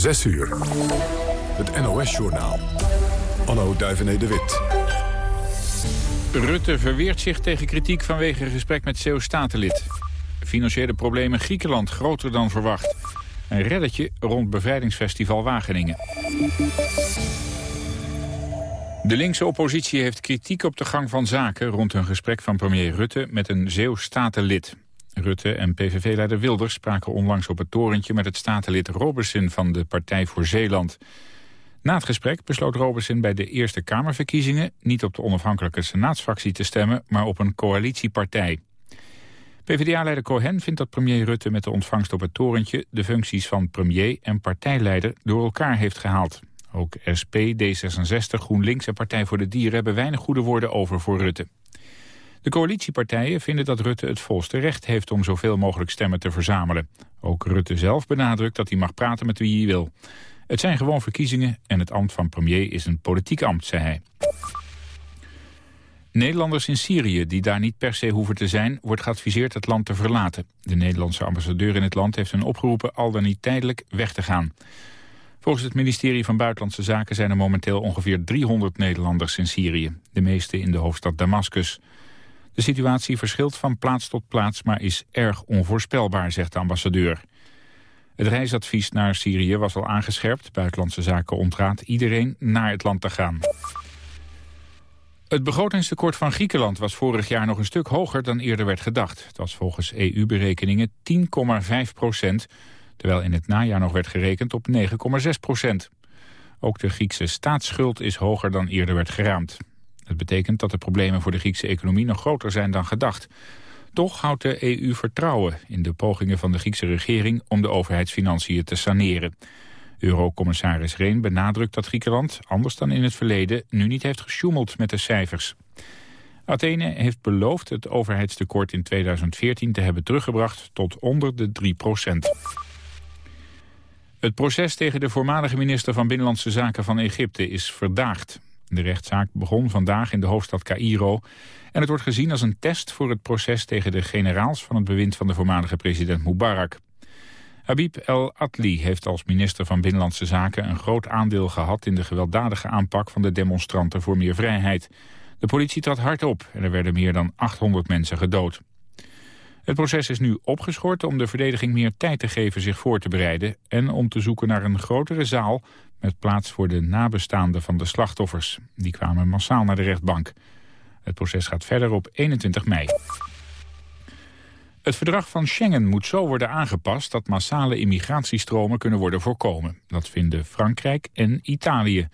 6 uur. Het NOS-journaal. Anno Duivené de Wit. Rutte verweert zich tegen kritiek vanwege een gesprek met CEO-statenlid. Financiële problemen Griekenland groter dan verwacht. Een reddetje rond bevrijdingsfestival Wageningen. De linkse oppositie heeft kritiek op de gang van zaken... rond een gesprek van premier Rutte met een Zeeuws-statenlid. Rutte en PVV-leider Wilders spraken onlangs op het torentje... met het statenlid Robertson van de Partij voor Zeeland. Na het gesprek besloot Robertson bij de Eerste Kamerverkiezingen... niet op de onafhankelijke senaatsfractie te stemmen... maar op een coalitiepartij. PvdA-leider Cohen vindt dat premier Rutte met de ontvangst op het torentje... de functies van premier en partijleider door elkaar heeft gehaald. Ook SP, D66, GroenLinks en Partij voor de Dieren... hebben weinig goede woorden over voor Rutte. De coalitiepartijen vinden dat Rutte het volste recht heeft... om zoveel mogelijk stemmen te verzamelen. Ook Rutte zelf benadrukt dat hij mag praten met wie hij wil. Het zijn gewoon verkiezingen en het ambt van premier is een politiek ambt, zei hij. Nederlanders in Syrië die daar niet per se hoeven te zijn... wordt geadviseerd het land te verlaten. De Nederlandse ambassadeur in het land heeft hen opgeroepen... al dan niet tijdelijk weg te gaan. Volgens het ministerie van Buitenlandse Zaken zijn er momenteel ongeveer 300 Nederlanders in Syrië. De meeste in de hoofdstad Damascus. De situatie verschilt van plaats tot plaats, maar is erg onvoorspelbaar, zegt de ambassadeur. Het reisadvies naar Syrië was al aangescherpt. Buitenlandse Zaken ontraadt iedereen naar het land te gaan. Het begrotingstekort van Griekenland was vorig jaar nog een stuk hoger dan eerder werd gedacht. Het was volgens EU-berekeningen 10,5 procent, terwijl in het najaar nog werd gerekend op 9,6 procent. Ook de Griekse staatsschuld is hoger dan eerder werd geraamd. Het betekent dat de problemen voor de Griekse economie nog groter zijn dan gedacht. Toch houdt de EU vertrouwen in de pogingen van de Griekse regering om de overheidsfinanciën te saneren. Eurocommissaris Reen benadrukt dat Griekenland, anders dan in het verleden, nu niet heeft gesjoemeld met de cijfers. Athene heeft beloofd het overheidstekort in 2014 te hebben teruggebracht tot onder de 3 procent. Het proces tegen de voormalige minister van Binnenlandse Zaken van Egypte is verdaagd. De rechtszaak begon vandaag in de hoofdstad Cairo... en het wordt gezien als een test voor het proces tegen de generaals... van het bewind van de voormalige president Mubarak. Habib El Atli heeft als minister van Binnenlandse Zaken... een groot aandeel gehad in de gewelddadige aanpak van de demonstranten voor meer vrijheid. De politie trad hard op en er werden meer dan 800 mensen gedood. Het proces is nu opgeschort om de verdediging meer tijd te geven zich voor te bereiden... en om te zoeken naar een grotere zaal met plaats voor de nabestaanden van de slachtoffers. Die kwamen massaal naar de rechtbank. Het proces gaat verder op 21 mei. Het verdrag van Schengen moet zo worden aangepast dat massale immigratiestromen kunnen worden voorkomen. Dat vinden Frankrijk en Italië.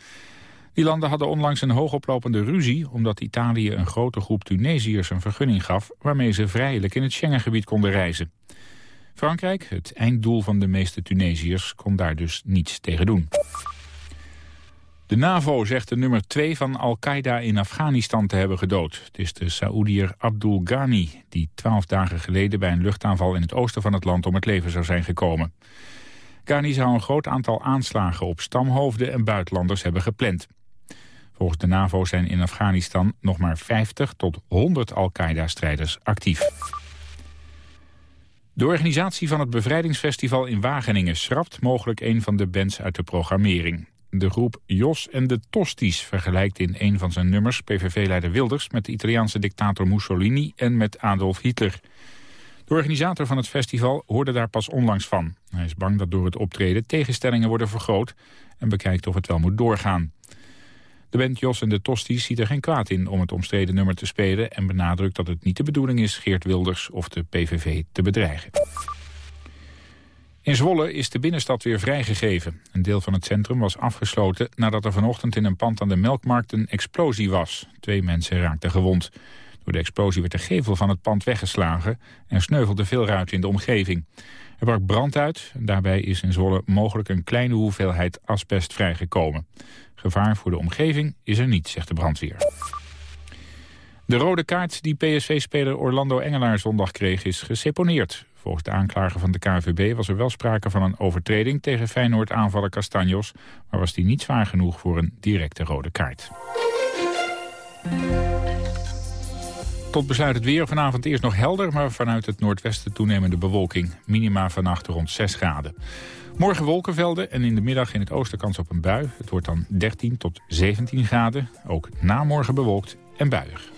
Die landen hadden onlangs een hoogoplopende ruzie... omdat Italië een grote groep Tunesiërs een vergunning gaf... waarmee ze vrijelijk in het Schengengebied konden reizen. Frankrijk, het einddoel van de meeste Tunesiërs, kon daar dus niets tegen doen. De NAVO zegt de nummer 2 van Al-Qaeda in Afghanistan te hebben gedood. Het is de Saoediër Abdul Ghani, die twaalf dagen geleden bij een luchtaanval in het oosten van het land om het leven zou zijn gekomen. Ghani zou een groot aantal aanslagen op stamhoofden en buitenlanders hebben gepland. Volgens de NAVO zijn in Afghanistan nog maar 50 tot 100 Al-Qaeda-strijders actief. De organisatie van het bevrijdingsfestival in Wageningen schrapt mogelijk een van de bands uit de programmering. De groep Jos en de Tosties vergelijkt in een van zijn nummers PVV-leider Wilders met de Italiaanse dictator Mussolini en met Adolf Hitler. De organisator van het festival hoorde daar pas onlangs van. Hij is bang dat door het optreden tegenstellingen worden vergroot en bekijkt of het wel moet doorgaan. De band Jos en de Tosties ziet er geen kwaad in om het omstreden nummer te spelen... en benadrukt dat het niet de bedoeling is Geert Wilders of de PVV te bedreigen. In Zwolle is de binnenstad weer vrijgegeven. Een deel van het centrum was afgesloten nadat er vanochtend in een pand aan de Melkmarkt een explosie was. Twee mensen raakten gewond. Door de explosie werd de gevel van het pand weggeslagen en sneuvelde veel ruiten in de omgeving. Er brak brand uit daarbij is in Zwolle mogelijk een kleine hoeveelheid asbest vrijgekomen. Gevaar voor de omgeving is er niet, zegt de brandweer. De rode kaart die PSV-speler Orlando Engelaar zondag kreeg is geseponeerd. Volgens de aanklager van de KVB was er wel sprake van een overtreding tegen Feyenoord-aanvaller Castanjos, maar was die niet zwaar genoeg voor een directe rode kaart. Tot besluit het weer. Vanavond eerst nog helder, maar vanuit het noordwesten toenemende bewolking. Minima vannacht rond 6 graden. Morgen wolkenvelden en in de middag in het oosten kans op een bui. Het wordt dan 13 tot 17 graden. Ook na morgen bewolkt en buiig.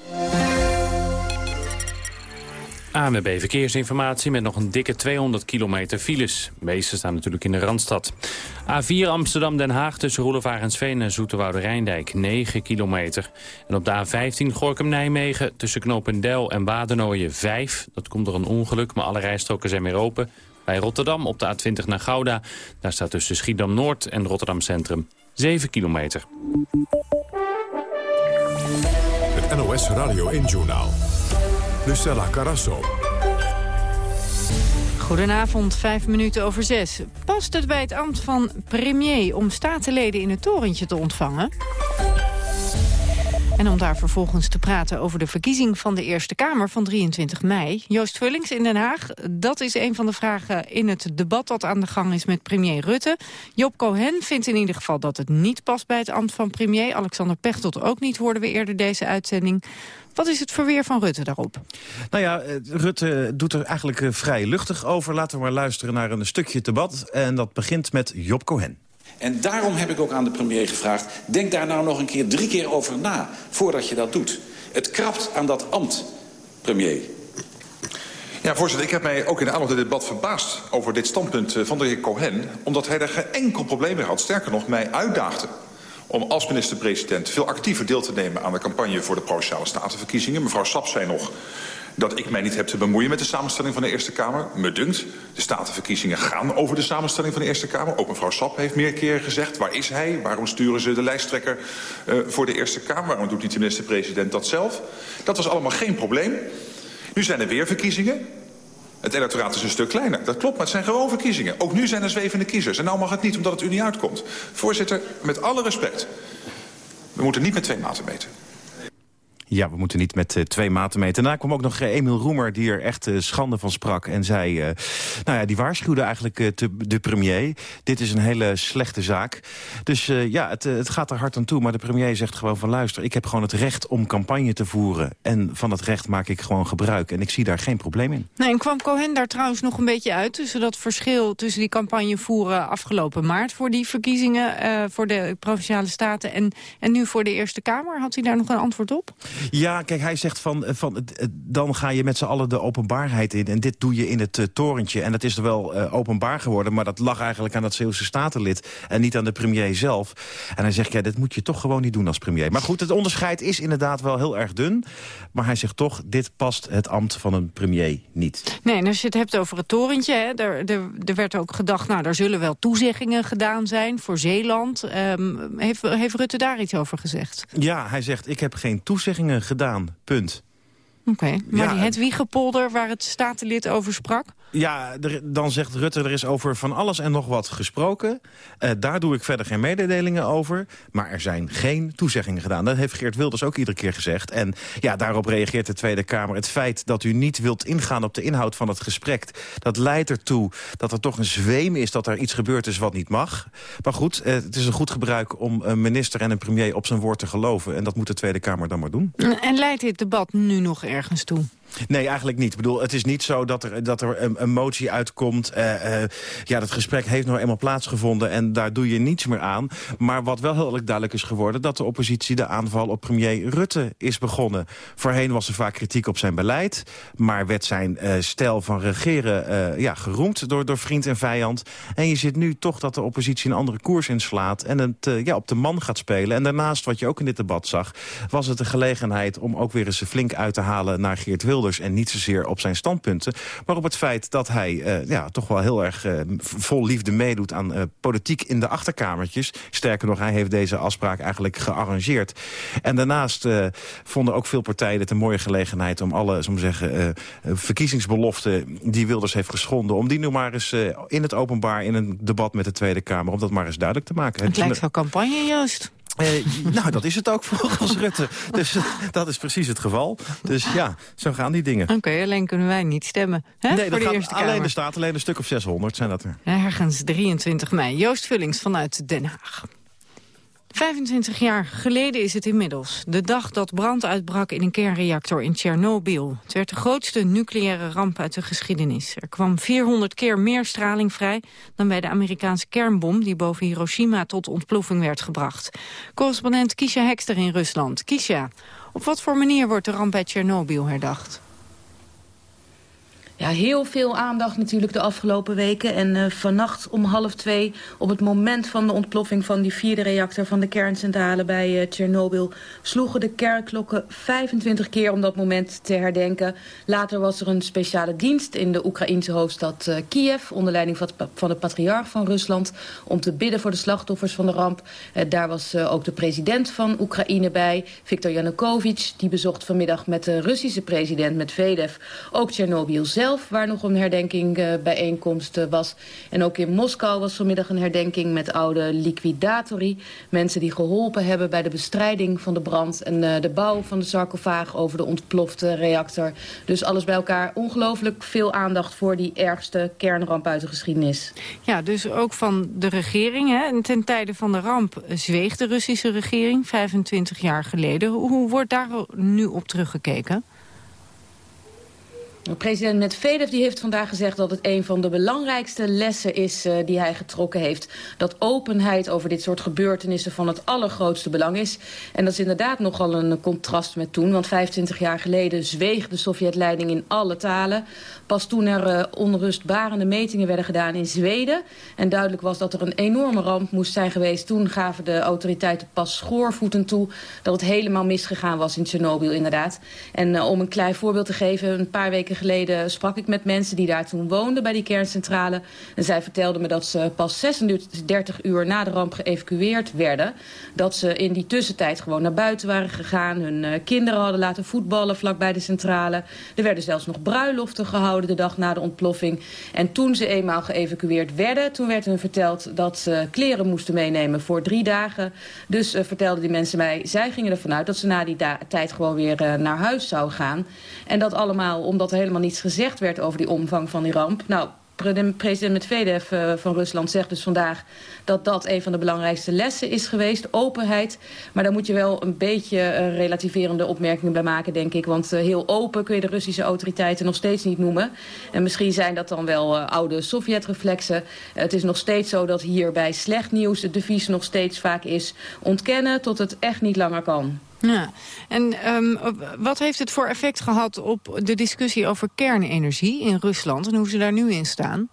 ANWB Verkeersinformatie met nog een dikke 200 kilometer files. De meeste staan natuurlijk in de Randstad. A4 Amsterdam-Den Haag tussen Roelevarensveen en Zoeterwoude Rijndijk 9 kilometer. En op de A15 Gorkum-Nijmegen tussen Knopendel en Wadernooien 5. Dat komt door een ongeluk, maar alle rijstroken zijn weer open. Bij Rotterdam op de A20 naar Gouda. Daar staat tussen Schiedam-Noord en Rotterdam Centrum 7 kilometer. Het NOS Radio 1-journaal. Lucella Carasso. Goedenavond, vijf minuten over zes. Past het bij het ambt van premier om statenleden in het torentje te ontvangen? En om daar vervolgens te praten over de verkiezing van de Eerste Kamer van 23 mei. Joost Vullings in Den Haag, dat is een van de vragen in het debat dat aan de gang is met premier Rutte. Job Cohen vindt in ieder geval dat het niet past bij het ambt van premier. Alexander Pechtold ook niet, hoorden we eerder deze uitzending. Wat is het verweer van Rutte daarop? Nou ja, eh, Rutte doet er eigenlijk eh, vrij luchtig over. Laten we maar luisteren naar een stukje debat. En dat begint met Job Cohen. En daarom heb ik ook aan de premier gevraagd... denk daar nou nog een keer drie keer over na voordat je dat doet. Het krabt aan dat ambt, premier. Ja, voorzitter, ik heb mij ook in de aanloop dit debat verbaasd over dit standpunt eh, van de heer Cohen. Omdat hij daar geen enkel probleem mee had. Sterker nog, mij uitdaagde om als minister-president veel actiever deel te nemen aan de campagne voor de Provinciale Statenverkiezingen. Mevrouw Sap zei nog dat ik mij niet heb te bemoeien met de samenstelling van de Eerste Kamer. Me dunkt, de statenverkiezingen gaan over de samenstelling van de Eerste Kamer. Ook mevrouw Sap heeft meer keren gezegd, waar is hij? Waarom sturen ze de lijsttrekker uh, voor de Eerste Kamer? Waarom doet niet de minister-president dat zelf? Dat was allemaal geen probleem. Nu zijn er weer verkiezingen. Het electoraat is een stuk kleiner. Dat klopt, maar het zijn gewoon verkiezingen. Ook nu zijn er zwevende kiezers. En nou mag het niet, omdat het u niet uitkomt. Voorzitter, met alle respect. We moeten niet met twee maten meten. Ja, we moeten niet met uh, twee maten meten. Daarna kwam ook nog uh, Emiel Roemer, die er echt uh, schande van sprak. En zei, nou ja, die waarschuwde eigenlijk te, de premier. Dit is een hele slechte zaak. Dus ja, het, het gaat er hard aan toe. Maar de premier zegt gewoon van, luister, ik heb gewoon het recht om campagne te voeren. En van dat recht maak ik gewoon gebruik. En ik zie daar geen probleem in. Nee, en kwam Cohen daar trouwens nog een beetje uit... tussen dat verschil tussen die campagne voeren afgelopen maart... voor die verkiezingen voor de Provinciale Staten en, en nu voor de Eerste Kamer? Had hij daar nog een antwoord op? Ja, kijk, hij zegt van, eh, van eh, dan ga je met z'n allen de openbaarheid in. En dit doe je in het uh, torentje. En dat is er wel uh, openbaar geworden, maar dat lag eigenlijk aan dat Zeeuwse statenlid. En niet aan de premier zelf. En hij zegt, ja, dit moet je toch gewoon niet doen als premier. Maar goed, het onderscheid is inderdaad wel heel erg dun. Maar hij zegt toch, dit past het ambt van een premier niet. Nee, en als je het hebt over het torentje, hè, er, er, er werd ook gedacht... nou, daar zullen wel toezeggingen gedaan zijn voor Zeeland. Um, heeft, heeft Rutte daar iets over gezegd? Ja, hij zegt, ik heb geen toezeggingen gedaan. Punt. Oké, okay, maar ja, die Hedwiegepolder waar het statenlid over sprak? Ja, er, dan zegt Rutte, er is over van alles en nog wat gesproken. Uh, daar doe ik verder geen mededelingen over. Maar er zijn geen toezeggingen gedaan. Dat heeft Geert Wilders ook iedere keer gezegd. En ja, daarop reageert de Tweede Kamer. Het feit dat u niet wilt ingaan op de inhoud van het gesprek... dat leidt ertoe dat er toch een zweem is dat er iets gebeurd is wat niet mag. Maar goed, uh, het is een goed gebruik om een minister en een premier op zijn woord te geloven. En dat moet de Tweede Kamer dan maar doen. En leidt dit debat nu nog ergens toe? Nee, eigenlijk niet. Ik bedoel, het is niet zo dat er, dat er een, motie uitkomt. Uh, uh, ja, dat gesprek heeft nog eenmaal plaatsgevonden en daar doe je niets meer aan. Maar wat wel heel duidelijk is geworden... dat de oppositie de aanval op premier Rutte is begonnen. Voorheen was er vaak kritiek op zijn beleid... maar werd zijn uh, stijl van regeren ja, geroemd door, door vriend en vijand. En je ziet nu toch dat de oppositie een andere koers inslaat... en het ja, op de man gaat spelen. En daarnaast, wat je ook in dit debat zag... was het de gelegenheid om ook weer eens flink uit te halen naar Geert Wilders en niet zozeer op zijn standpunten... maar op het feit dat hij uh, ja, toch wel heel erg uh, vol liefde meedoet... aan uh, politiek in de achterkamertjes. Sterker nog, hij heeft deze afspraak eigenlijk gearrangeerd. En daarnaast vonden ook veel partijen het een mooie gelegenheid... om alle zo zeggen, verkiezingsbeloften die Wilders heeft geschonden... om die nu maar eens in het openbaar, in een debat met de Tweede Kamer... om dat maar eens duidelijk te maken. Het lijkt wel campagne, juist. Eh, nou, dat is het ook volgens Rutte. Dus dat is precies het geval. Dus ja, zo gaan die dingen. Oké, okay, alleen kunnen wij niet stemmen. Hè, nee, voor dat de Eerste alleen Kamer. de staat, alleen een stuk of 600 zijn dat er. Ergens 23 mei. Joost Vullings vanuit Den Haag. 25 jaar geleden is het inmiddels. De dag dat brand uitbrak in een kernreactor in Tsjernobyl. Het werd de grootste nucleaire ramp uit de geschiedenis. Er kwam 400 keer meer straling vrij dan bij de Amerikaanse kernbom... die boven Hiroshima tot ontploffing werd gebracht. Correspondent Kisha Hekster in Rusland. Kisha, op wat voor manier wordt de ramp bij Tsjernobyl herdacht? Ja, heel veel aandacht natuurlijk de afgelopen weken. En uh, vannacht om half twee, op het moment van de ontploffing van die vierde reactor van de kerncentrale bij uh, Tsjernobyl, sloegen de kerkklokken 25 keer om dat moment te herdenken. Later was er een speciale dienst in de Oekraïense hoofdstad uh, Kiev, onder leiding van, de patriarch van Rusland, om te bidden voor de slachtoffers van de ramp. daar was ook de president van Oekraïne bij, Viktor Yanukovych. Die bezocht vanmiddag met de Russische president Medvedev ook Tsjernobyl zelf waar nog een herdenking uh, bijeenkomst uh, was. En ook in Moskou was vanmiddag een herdenking met oude liquidatori. Mensen die geholpen hebben bij de bestrijding van de brand... en uh, de bouw van de sarcofaag over de ontplofte reactor. Dus alles bij elkaar ongelooflijk veel aandacht... voor die ergste kernramp uit de geschiedenis. Ja, dus ook van de regering. Hè? En ten tijde van de ramp zweeg de Russische regering 25 jaar geleden. Hoe wordt daar nu op teruggekeken? President Medvedev die heeft vandaag gezegd dat het een van de belangrijkste lessen is uh, die hij getrokken heeft. Dat openheid over dit soort gebeurtenissen van het allergrootste belang is. En dat is inderdaad nogal een contrast met toen. Want 25 jaar geleden zweeg de Sovjetleiding in alle talen. Pas toen er uh, onrustbarende metingen werden gedaan in Zweden... en duidelijk was dat er een enorme ramp moest zijn geweest... toen gaven de autoriteiten pas schoorvoeten toe... dat het helemaal misgegaan was in Tsjernobyl inderdaad. En uh, om een klein voorbeeld te geven... een paar weken geleden sprak ik met mensen die daar toen woonden... bij die kerncentrale. En zij vertelden me dat ze pas 36 uur na de ramp geëvacueerd werden. Dat ze in die tussentijd gewoon naar buiten waren gegaan... hun uh, kinderen hadden laten voetballen vlakbij de centrale. Er werden zelfs nog bruiloften gehouden de dag na de ontploffing. En toen ze eenmaal geëvacueerd werden, toen werd hun verteld dat ze kleren moesten meenemen voor drie dagen. Dus uh, vertelden die mensen mij, zij gingen ervan uit dat ze na die tijd gewoon weer uh, naar huis zou gaan. En dat allemaal omdat helemaal niets gezegd werd over die omvang van die ramp. Nou, President Medvedev uh, van Rusland zegt dus vandaag dat dat een van de belangrijkste lessen is geweest. Openheid. Maar daar moet je wel een beetje uh, relativerende opmerkingen bij maken, denk ik. Want uh, heel open kun je de Russische autoriteiten nog steeds niet noemen. En misschien zijn dat dan wel oude Sovjet-reflexen. het is nog steeds zo dat hier bij slecht nieuws het devies nog steeds vaak is ontkennen tot het echt niet langer kan. Ja. En um, wat heeft het voor effect gehad op de discussie over kernenergie in Rusland... en hoe ze daar nu in staan?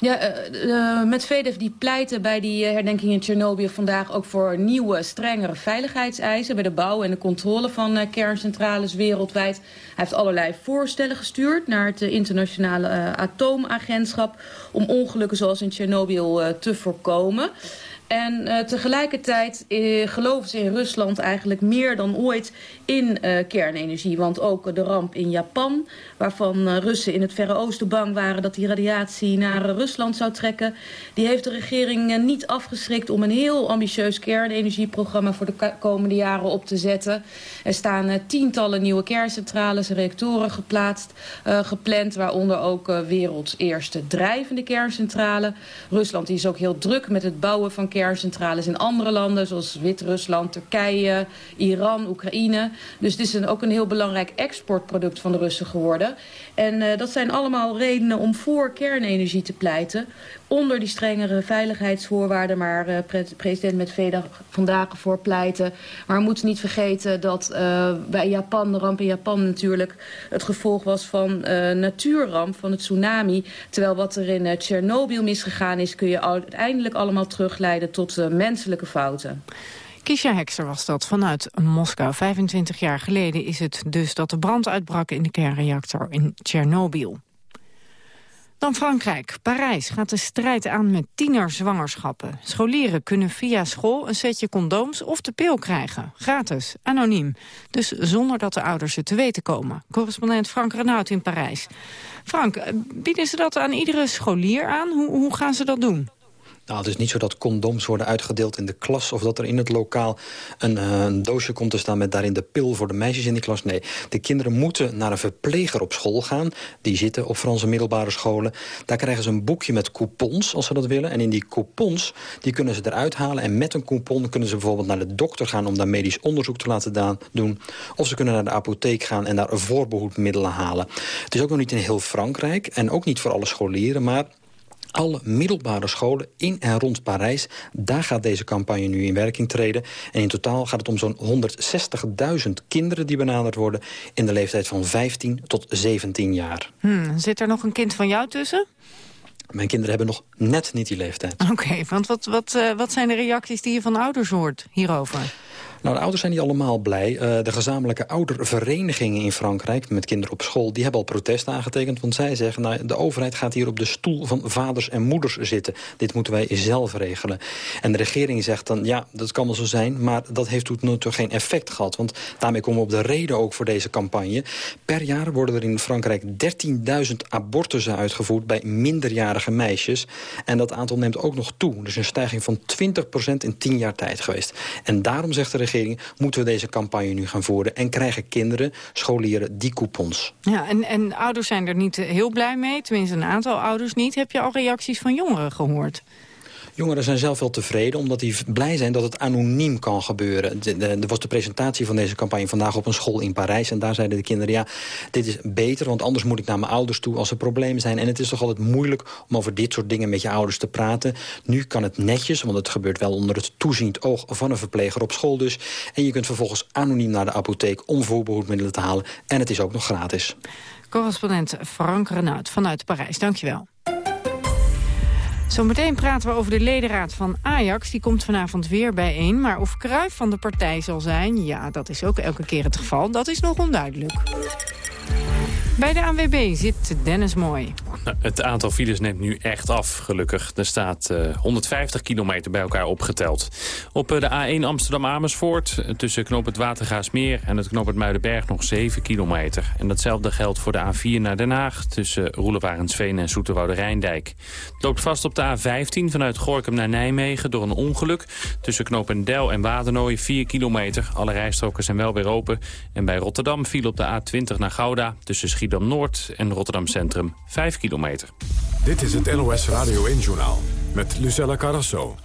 Ja, uh, uh, Medvedev die pleitte bij die herdenking in Tsjernobyl vandaag ook voor nieuwe, strengere veiligheidseisen bij de bouw en de controle van kerncentrales wereldwijd. Hij heeft allerlei voorstellen gestuurd naar het internationale atoomagentschap om ongelukken zoals in Tsjernobyl te voorkomen. En uh, tegelijkertijd uh, geloven ze in Rusland eigenlijk meer dan ooit in uh, kernenergie. Want ook de ramp in Japan, waarvan Russen in het Verre Oosten bang waren... dat die radiatie naar Rusland zou trekken... die heeft de regering niet afgeschrikt om een heel ambitieus kernenergieprogramma... voor de komende jaren op te zetten. Er staan tientallen nieuwe kerncentrales, reactoren geplaatst, gepland... waaronder ook werelds eerste drijvende kerncentrale. Rusland is ook heel druk met het bouwen van kerncentrales kerncentrales in andere landen... zoals Wit-Rusland, Turkije, Iran, Oekraïne. Dus het is een, ook een heel belangrijk exportproduct van de Russen geworden. En uh, dat zijn allemaal redenen om voor kernenergie te pleiten onder die strengere veiligheidsvoorwaarden... maar uh, pre president Medvedev vandaag voor pleiten. Maar we moeten niet vergeten dat uh, bij Japan, de ramp in Japan natuurlijk... het gevolg was van uh, natuurramp, van het tsunami. Terwijl wat er in Tsjernobyl misgegaan is... kun je uiteindelijk allemaal terugleiden tot menselijke fouten. Kisha Hekser was dat vanuit Moskou. 25 jaar geleden is het dus dat de brand uitbrak in de kernreactor in Tsjernobyl. Dan Frankrijk. Parijs gaat de strijd aan met tienerzwangerschappen. Scholieren kunnen via school een setje condooms of de pil krijgen. Gratis, anoniem. Dus zonder dat de ouders het te weten komen. Correspondent Frank Renaud in Parijs. Frank, eh, bieden ze dat aan iedere scholier aan? Hoe, hoe gaan ze dat doen? Nou, het is niet zo dat condooms worden uitgedeeld in de klas... of dat er in het lokaal een, uh, een, doosje komt te staan... met daarin de pil voor de meisjes in die klas. Nee, de kinderen moeten naar een verpleger op school gaan. Die zitten op Franse middelbare scholen. Daar krijgen ze een boekje met coupons, als ze dat willen. En in die coupons die kunnen ze eruit halen. En met een coupon kunnen ze bijvoorbeeld naar de dokter gaan... om daar medisch onderzoek te laten doen. Of ze kunnen naar de apotheek gaan en daar voorbehoedmiddelen halen. Het is ook nog niet in heel Frankrijk. En ook niet voor alle scholieren, maar alle middelbare scholen in en rond Parijs. Daar gaat deze campagne nu in werking treden. En in totaal gaat het om zo'n 160.000 kinderen die benaderd worden... in de leeftijd van 15 tot 17 jaar. Hmm, zit er nog een kind van jou tussen? Mijn kinderen hebben nog net niet die leeftijd. Oké, want wat, wat, uh, wat zijn de reacties die je van ouders hoort hierover? Nou, de ouders zijn niet allemaal blij. Uh, de gezamenlijke ouderverenigingen in Frankrijk met kinderen op school... die hebben al protest aangetekend, want zij zeggen... Nou, de overheid gaat hier op de stoel van vaders en moeders zitten. Dit moeten wij zelf regelen. En de regering zegt dan, ja, dat kan wel zo zijn... maar dat heeft tot nu toe geen effect gehad. Want daarmee komen we op de reden ook voor deze campagne. Per jaar worden er in Frankrijk 13.000 abortussen uitgevoerd... bij minderjarige meisjes. En dat aantal neemt ook nog toe. Dus een stijging van 20% in 10 jaar tijd geweest. En daarom zegt de regering moeten we deze campagne nu gaan voeren. En krijgen kinderen, scholieren, die coupons. Ja, en, en ouders zijn er niet heel blij mee. Tenminste, een aantal ouders niet. Heb je al reacties van jongeren gehoord? Jongeren zijn zelf wel tevreden, omdat die blij zijn dat het anoniem kan gebeuren. Er was de presentatie van deze campagne vandaag op een school in Parijs. En daar zeiden de kinderen, ja, dit is beter, want anders moet ik naar mijn ouders toe als er problemen zijn. En het is toch altijd moeilijk om over dit soort dingen met je ouders te praten. Nu kan het netjes, want het gebeurt wel onder het toeziend oog van een verpleger op school dus. En je kunt vervolgens anoniem naar de apotheek om voorbehoedmiddelen te halen. En het is ook nog gratis. Correspondent Frank Renaud vanuit Parijs, dankjewel. Zometeen praten we over de ledenraad van Ajax. Die komt vanavond weer bijeen. Maar of Cruijff van de partij zal zijn, ja, dat is ook elke keer het geval. Dat is nog onduidelijk. Bij de ANWB zit Dennis Mooi. Het aantal files neemt nu echt af, gelukkig. Er staat uh, 150 kilometer bij elkaar opgeteld. Op uh, de A1 Amsterdam-Amersfoort, tussen knoop het Watergaasmeer en het knoop het Muidenberg nog 7 kilometer. En datzelfde geldt voor de A4 naar Den Haag, tussen Roelewarensveen en Zoeterwoude-Rijndijk. Het loopt vast op de A15 vanuit Gorkum naar Nijmegen door een ongeluk. Tussen knoop Del en Wadenooi 4 kilometer. Alle rijstroken zijn wel weer open. En bij Rotterdam viel op de A20 naar Gouda, tussen Schiedam-Noord en Rotterdam Centrum 5 kilometer. Dit is het NOS Radio 1-journaal met Lucella Carrasso.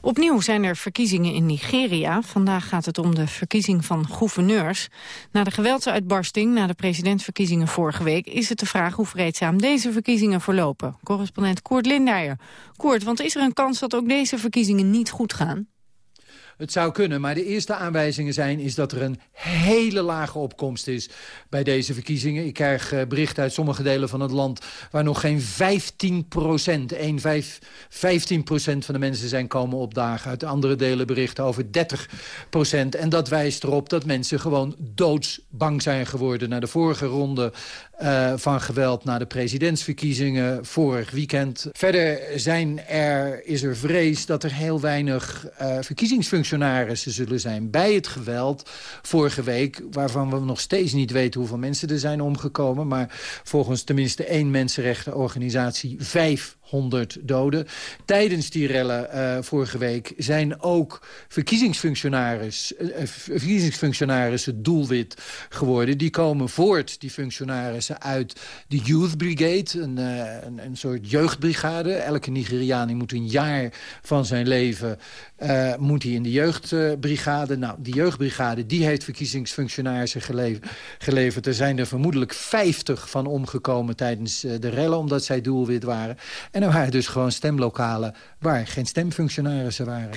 Opnieuw zijn er verkiezingen in Nigeria. Vandaag gaat het om de verkiezing van gouverneurs. Na de geweldsuitbarsting na de presidentsverkiezingen vorige week... is het de vraag hoe vreedzaam deze verkiezingen verlopen. Correspondent Koert Lindeyer. Koert, want is er een kans dat ook deze verkiezingen niet goed gaan? Het zou kunnen, maar de eerste aanwijzingen zijn... is dat er een hele lage opkomst is bij deze verkiezingen. Ik krijg uh, berichten uit sommige delen van het land... waar nog geen 15 procent, 1, 5, 15 procent van de mensen zijn komen opdagen. Uit andere delen berichten over 30 procent. En dat wijst erop dat mensen gewoon doodsbang zijn geworden... na de vorige ronde uh, van geweld na de presidentsverkiezingen vorig weekend. Verder zijn er, is er vrees dat er heel weinig uh, verkiezingsfunctionarissen zullen zijn bij het geweld vorige week, waarvan we nog steeds niet weten hoeveel mensen er zijn omgekomen, maar volgens tenminste één mensenrechtenorganisatie vijf 100 doden. Tijdens die rellen uh, vorige week zijn ook verkiezingsfunctionaris, uh, verkiezingsfunctionarissen doelwit geworden. Die komen voort, die functionarissen, uit de Youth Brigade, een, een, soort jeugdbrigade. Elke Nigeriaan moet een jaar van zijn leven moet hij in de jeugdbrigade. Nou, die jeugdbrigade die heeft verkiezingsfunctionarissen gelever, geleverd. Er zijn er vermoedelijk 50 van omgekomen tijdens de rellen, omdat zij doelwit waren. En er waren dus gewoon stemlokalen waar geen stemfunctionarissen waren.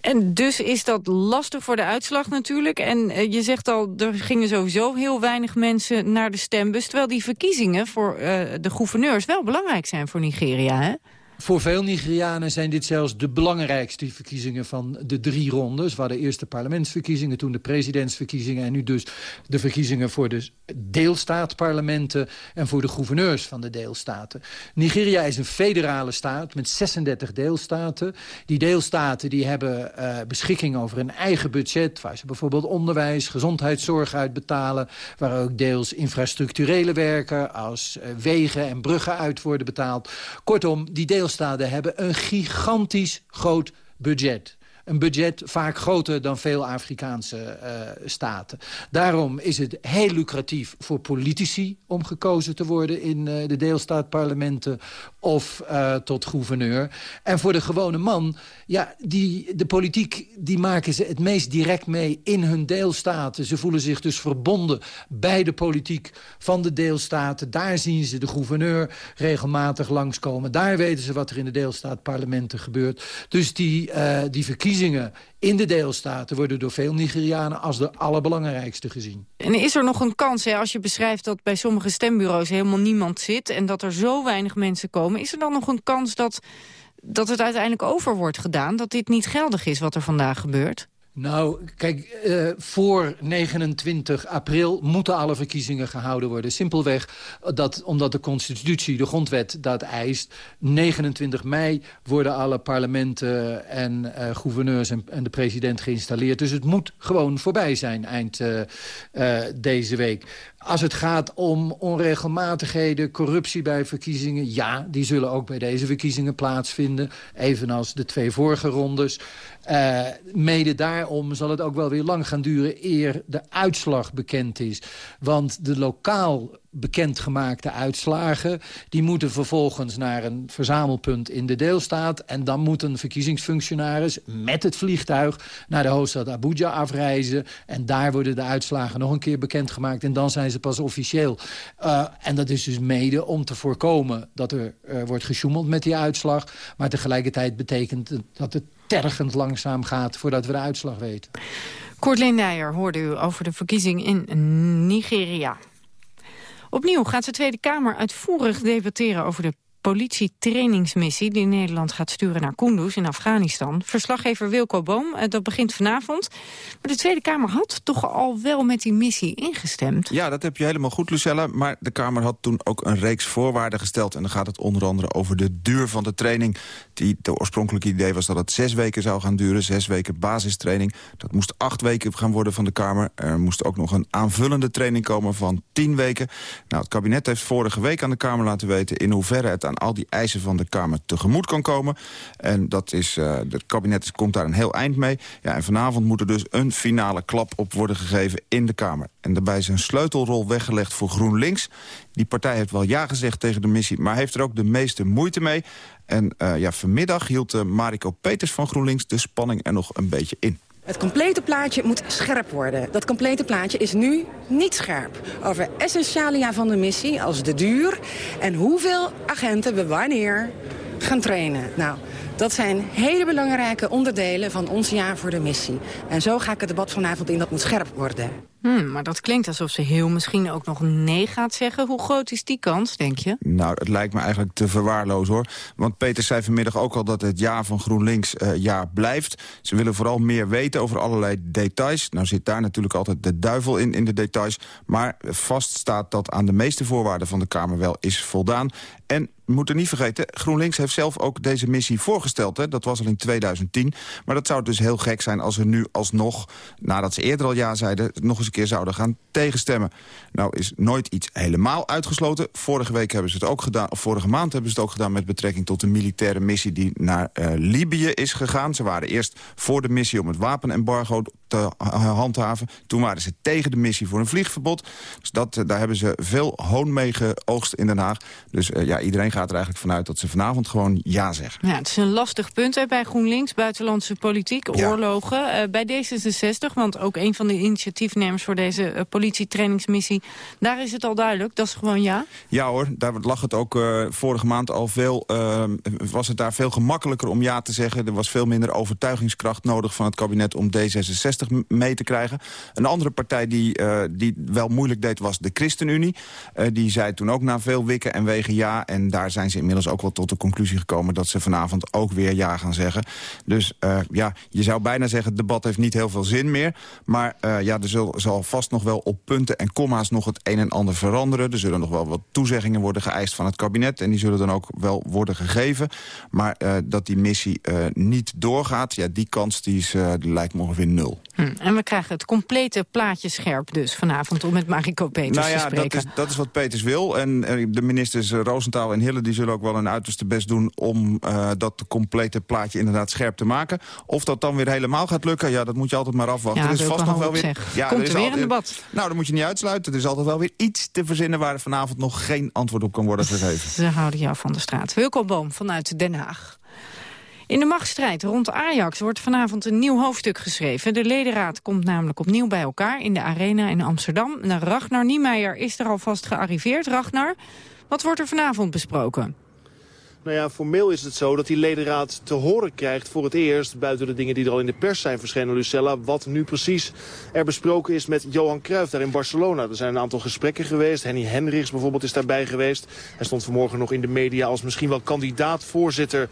En dus is dat lastig voor de uitslag natuurlijk. En uh, je zegt al, er gingen sowieso heel weinig mensen naar de stembus... terwijl die verkiezingen voor uh, de gouverneurs wel belangrijk zijn voor Nigeria, hè? Voor veel Nigerianen zijn dit zelfs de belangrijkste verkiezingen van de drie rondes. Eerst de parlementsverkiezingen, toen de presidentsverkiezingen... en nu dus de verkiezingen voor de deelstaatparlementen... en voor de gouverneurs van de deelstaten. Nigeria is een federale staat met 36 deelstaten. Die deelstaten die hebben uh, beschikking over een eigen budget... waar ze bijvoorbeeld onderwijs, gezondheidszorg uitbetalen... waar ook deels infrastructurele werken als uh, wegen en bruggen uit worden betaald. Kortom, die deelstaten deelstaten hebben een gigantisch groot budget een budget vaak groter dan veel Afrikaanse uh, staten. Daarom is het heel lucratief voor politici om gekozen te worden... in uh, de deelstaatparlementen of uh, tot gouverneur. En voor de gewone man, ja, die, de politiek die maken ze het meest direct mee in hun deelstaten. Ze voelen zich dus verbonden bij de politiek van de deelstaten. Daar zien ze de gouverneur regelmatig langskomen. Daar weten ze wat er in de deelstaatparlementen gebeurt. Dus die, die verkiezingen in de deelstaten worden door veel Nigerianen als de allerbelangrijkste gezien. En is er nog een kans, hè, als je beschrijft dat bij sommige stembureaus helemaal niemand zit... en dat er zo weinig mensen komen, is er dan nog een kans dat, dat het uiteindelijk over wordt gedaan? Dat dit niet geldig is wat er vandaag gebeurt? Nou, kijk, uh, voor 29 april moeten alle verkiezingen gehouden worden. Simpelweg dat, omdat de constitutie, de grondwet, dat eist. 29 mei worden alle parlementen en uh, gouverneurs en, en, de president geïnstalleerd. Dus het moet gewoon voorbij zijn eind uh, deze week. Als het gaat om onregelmatigheden, corruptie bij verkiezingen... ja, die zullen ook bij deze verkiezingen plaatsvinden. Evenals de twee vorige rondes. Uh, mede daarom zal het ook wel weer lang gaan duren... eer de uitslag bekend is. Want de lokaal bekendgemaakte uitslagen... die moeten vervolgens naar een verzamelpunt in de deelstaat... en dan moet een verkiezingsfunctionaris met het vliegtuig... naar de hoofdstad Abuja afreizen. En daar worden de uitslagen nog een keer bekendgemaakt... en dan zijn ze pas officieel. Uh, en dat is dus mede om te voorkomen dat er uh, wordt gesjoemeld met die uitslag. Maar tegelijkertijd betekent dat het tergend langzaam gaat... voordat we de uitslag weten. Kort Nijer hoorde u over de verkiezing in Nigeria. Opnieuw gaat de Tweede Kamer uitvoerig debatteren over de politietrainingsmissie die Nederland gaat sturen naar Kunduz in Afghanistan. Verslaggever Wilco Boom, eh, dat begint vanavond. Maar de Tweede Kamer had toch al wel met die missie ingestemd? Ja, dat heb je helemaal goed, Lucella. Maar de Kamer had toen ook een reeks voorwaarden gesteld. En dan gaat het onder andere over de duur van de training. Die, de oorspronkelijke idee was dat het zes weken zou gaan duren. Zes weken basistraining. Dat moest acht weken gaan worden van de Kamer. Er moest ook nog een aanvullende training komen van tien weken. Nou, het kabinet heeft vorige week aan de Kamer laten weten... in hoeverre het aan al die eisen van de Kamer tegemoet kan komen. En dat is, uh, het kabinet komt daar een heel eind mee. Ja, en vanavond moet er dus een finale klap op worden gegeven in de Kamer. En daarbij is een sleutelrol weggelegd voor GroenLinks. Die partij heeft wel ja gezegd tegen de missie, maar heeft er ook de meeste moeite mee. En uh, ja, vanmiddag hield uh, Mariko Peters van GroenLinks de spanning er nog een beetje in. Het complete plaatje moet scherp worden. Dat complete plaatje is nu niet scherp. Over essentialia van de missie, als de duur... en hoeveel agenten we wanneer gaan trainen. Nou, dat zijn hele belangrijke onderdelen van ons jaar voor de missie. En zo ga ik het debat vanavond in, dat moet scherp worden. Hmm, maar dat klinkt alsof ze heel misschien ook nog nee gaat zeggen. Hoe groot is die kans, denk je? Nou, het lijkt me eigenlijk te verwaarlozen, hoor. Want Peter zei vanmiddag ook al dat het ja van GroenLinks uh, ja blijft. Ze willen vooral meer weten over allerlei details. Nou zit daar natuurlijk altijd de duivel in, in de details. Maar vast staat dat aan de meeste voorwaarden van de Kamer wel is voldaan. En we moeten niet vergeten, GroenLinks heeft zelf ook deze missie voorgesteld. Hè? Dat was al in 2010. Maar dat zou dus heel gek zijn als er nu alsnog, nadat ze eerder al ja zeiden... nog eens een keer zouden gaan tegenstemmen. Nou is nooit iets helemaal uitgesloten. Vorige week hebben ze het ook gedaan, of vorige maand hebben ze het ook gedaan... met betrekking tot de militaire missie die naar uh, Libië is gegaan. Ze waren eerst voor de missie om het wapenembargo te handhaven. Toen waren ze tegen de missie voor een vliegverbod. Dus dat, uh, daar hebben ze veel hoon mee geoogst in Den Haag. Dus ja, iedereen gaat er eigenlijk vanuit dat ze vanavond gewoon ja zeggen. Ja, het is een lastig punt hè, bij GroenLinks, buitenlandse politiek, ja. oorlogen. Uh, bij D66, want ook een van de initiatiefnemers voor deze uh, politietrainingsmissie, daar is het al duidelijk, dat is gewoon ja? Ja hoor, daar lag het ook uh, vorige maand al veel, was het daar veel gemakkelijker om ja te zeggen. Er was veel minder overtuigingskracht nodig van het kabinet om D66 mee te krijgen. Een andere partij die, die wel moeilijk deed was de ChristenUnie. die zei toen ook na veel wikken en wegen ja en daar zijn ze inmiddels ook wel tot de conclusie gekomen... dat ze vanavond ook weer ja gaan zeggen. Dus uh, ja, je zou bijna zeggen, het debat heeft niet heel veel zin meer. Maar uh, ja, er zal, zal, vast nog wel op punten en komma's nog het een en ander veranderen. Er zullen nog wel wat toezeggingen worden geëist van het kabinet... en die zullen dan ook wel worden gegeven. Maar uh, dat die missie niet doorgaat, ja, die kans die is, lijkt me ongeveer nul. Hm, en we krijgen het complete plaatje scherp dus vanavond om met Mariko Peters nou ja, te spreken. Dat is, dat is wat Peters wil. En eh, de ministers Roosentaal en Hille die zullen ook wel hun uiterste best doen... om uh, dat complete plaatje inderdaad scherp te maken. Of dat dan weer helemaal gaat lukken, ja, dat moet je altijd maar afwachten. Ja, er is vast nog wel weer. Ja, Komt er, er weer een debat? Nou, dat moet je niet uitsluiten. Er is altijd wel weer iets te verzinnen... waar vanavond nog geen antwoord op kan worden gegeven. Ze houden jou van de straat. Wilco Boom vanuit Den Haag. In de machtsstrijd rond Ajax wordt vanavond een nieuw hoofdstuk geschreven. De ledenraad komt namelijk opnieuw bij elkaar in de Arena in Amsterdam. Ragnar Niemeyer is er alvast gearriveerd. Ragnar, wat wordt er vanavond besproken? Nou ja, formeel is het zo dat die ledenraad te horen krijgt voor het eerst... buiten de dingen die er al in de pers zijn verschenen, Lucella... wat nu precies er besproken is met Johan Cruijff daar in Barcelona. Er zijn een aantal gesprekken geweest. Henny Henrichs bijvoorbeeld is daarbij geweest. Hij stond vanmorgen nog in de media als misschien wel kandidaat-voorzitter...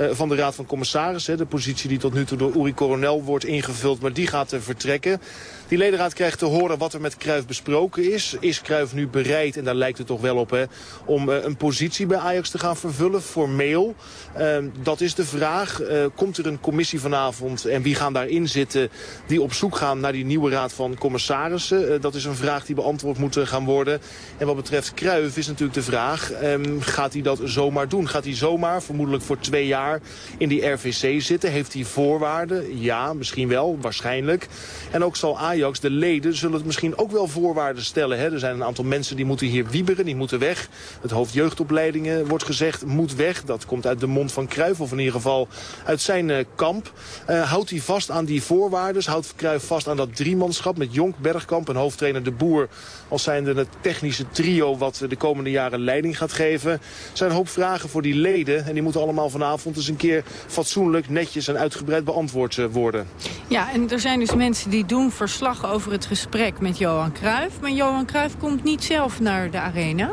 Uh, van de Raad van Commissarissen. De positie die tot nu toe door Uri Coronel wordt ingevuld, maar die gaat vertrekken. Die ledenraad krijgt te horen wat er met Cruijff besproken is. Is Cruijff nu bereid, en daar lijkt het toch wel op, hè, om uh, een positie bij Ajax te gaan vervullen, formeel? Uh, dat is de vraag. Uh, komt er een commissie vanavond en wie gaan daarin zitten die op zoek gaan naar die nieuwe raad van commissarissen? Uh, dat is een vraag die beantwoord moet gaan worden. En wat betreft Cruijff is natuurlijk de vraag, um, gaat hij dat zomaar doen? Gaat hij zomaar, vermoedelijk voor twee jaar, in die RVC zitten? Heeft hij voorwaarden? Ja, misschien wel, waarschijnlijk. En ook zal Ajax Ajax, de leden, zullen het misschien ook wel voorwaarden stellen. Hè? Er zijn een aantal mensen die moeten hier wieberen, die moeten weg. Het hoofd jeugdopleidingen wordt gezegd, moet weg. Dat komt uit de mond van Cruijff, of in ieder geval uit zijn uh, kamp. Uh, houdt hij vast aan die voorwaarden? Houdt Cruijff vast aan dat driemanschap met Jonk, Bergkamp en hoofdtrainer De Boer... als zijnde het technische trio wat de komende jaren leiding gaat geven? Er zijn een hoop vragen voor die leden. En die moeten allemaal vanavond eens een keer fatsoenlijk, netjes en uitgebreid beantwoord uh, worden. Ja, en er zijn dus mensen die doen verslag over het gesprek met Johan Cruijff. Maar Johan Cruijff komt niet zelf naar de arena.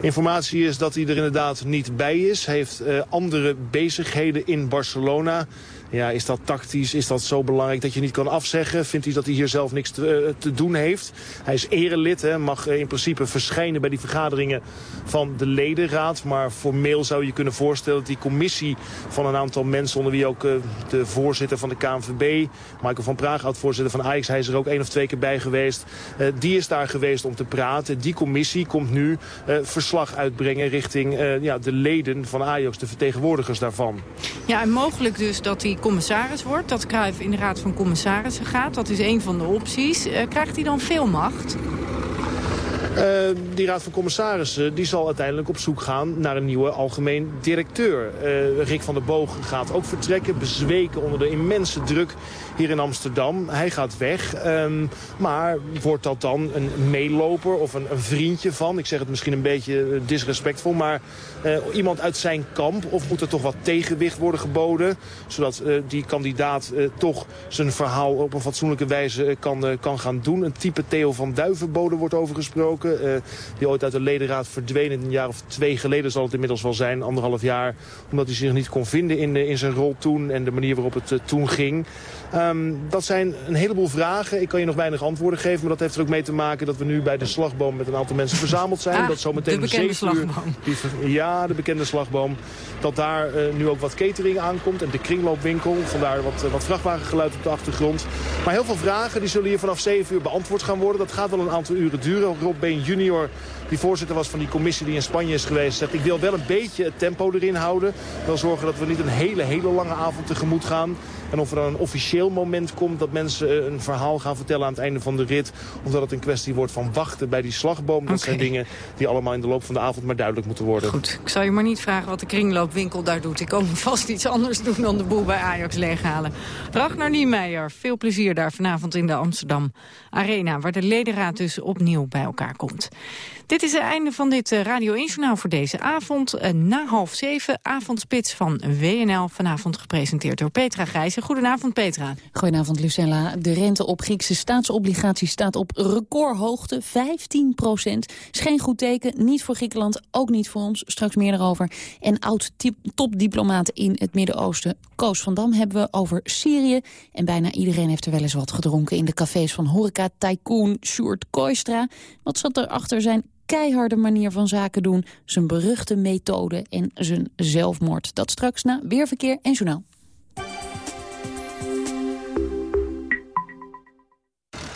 Informatie is dat hij er inderdaad niet bij is. Heeft uh, andere bezigheden in Barcelona. Ja, is dat tactisch? Is dat zo belangrijk dat je niet kan afzeggen? Vindt hij dat hij hier zelf niks te, te doen heeft? Hij is erelid, hè, mag uh, in principe verschijnen bij die vergaderingen van de ledenraad. Maar formeel zou je kunnen voorstellen dat die commissie van een aantal mensen... onder wie ook uh, de voorzitter van de KNVB, Michael van Praag, oud-voorzitter van Ajax... hij is er ook één of twee keer bij geweest. die is daar geweest om te praten. Die commissie komt nu verslag uitbrengen richting ja, de leden van Ajax, de vertegenwoordigers daarvan. Ja, en mogelijk dus dat die commissaris wordt, dat Cruijff in de Raad van Commissarissen gaat. Dat is een van de opties. Uh, krijgt hij dan veel macht? Uh, die raad van commissarissen die zal uiteindelijk op zoek gaan naar een nieuwe algemeen directeur. Uh, Rick van der Boog gaat ook vertrekken, bezweken onder de immense druk hier in Amsterdam. Hij gaat weg, um, maar wordt dat dan een meeloper of een, een, vriendje van? Ik zeg het misschien een beetje disrespectvol, maar uh, iemand uit zijn kamp? Of moet er toch wat tegenwicht worden geboden, zodat uh, die kandidaat uh, toch zijn verhaal op een fatsoenlijke wijze kan, kan gaan doen? Een type Theo van Duivenbode wordt over gesproken, die ooit uit de ledenraad verdween een jaar of twee geleden zal het inmiddels wel zijn, anderhalf jaar, omdat hij zich niet kon vinden in, in zijn rol toen en de manier waarop het toen ging. Um, dat zijn een heleboel vragen. Ik kan je nog weinig antwoorden geven. Maar dat heeft er ook mee te maken dat we nu bij de slagboom met een aantal mensen verzameld zijn. Ah, dat zometeen de bekende slagboom. Uur, ja, de bekende slagboom. Dat daar uh, nu ook wat catering aankomt. En de kringloopwinkel. Vandaar wat, uh, wat vrachtwagengeluid op de achtergrond. Maar heel veel vragen die zullen hier vanaf 7 uur beantwoord gaan worden. Dat gaat wel een aantal uren duren. Rob Been junior, die voorzitter was van die commissie die in Spanje is geweest, zegt ik wil wel een beetje het tempo erin houden. Wel zorgen dat we niet een hele, hele lange avond tegemoet gaan. En of er dan een officieel moment komt dat mensen een verhaal gaan vertellen aan het einde van de rit. Of dat het een kwestie wordt van wachten bij die slagboom. Dat okay. zijn dingen die allemaal in de loop van de avond maar duidelijk moeten worden. Goed, ik zal je maar niet vragen wat de kringloopwinkel daar doet. Ik kan vast iets anders doen dan de boel bij Ajax leeghalen. Ragnar Niemeyer, veel plezier daar vanavond in de Amsterdam Arena. Waar de ledenraad dus opnieuw bij elkaar komt. Dit is het einde van dit Radio 1-journaal voor deze avond. Na half zeven, avondspits van WNL. Vanavond gepresenteerd door Petra Gijzen. Goedenavond, Petra. Goedenavond, Lucella. De rente op Griekse staatsobligaties staat op recordhoogte, 15 procent. Is geen goed teken, niet voor Griekenland, ook niet voor ons. Straks meer erover. En oud-topdiplomaat in het Midden-Oosten, Koos van Dam, hebben we over Syrië. En bijna iedereen heeft er wel eens wat gedronken in de cafés van horeca-tycoon Sjoerd Koistra. Wat zat er achter zijn keiharde manier van zaken doen, zijn beruchte methode en zijn zelfmoord. Dat straks na Weerverkeer en Journaal.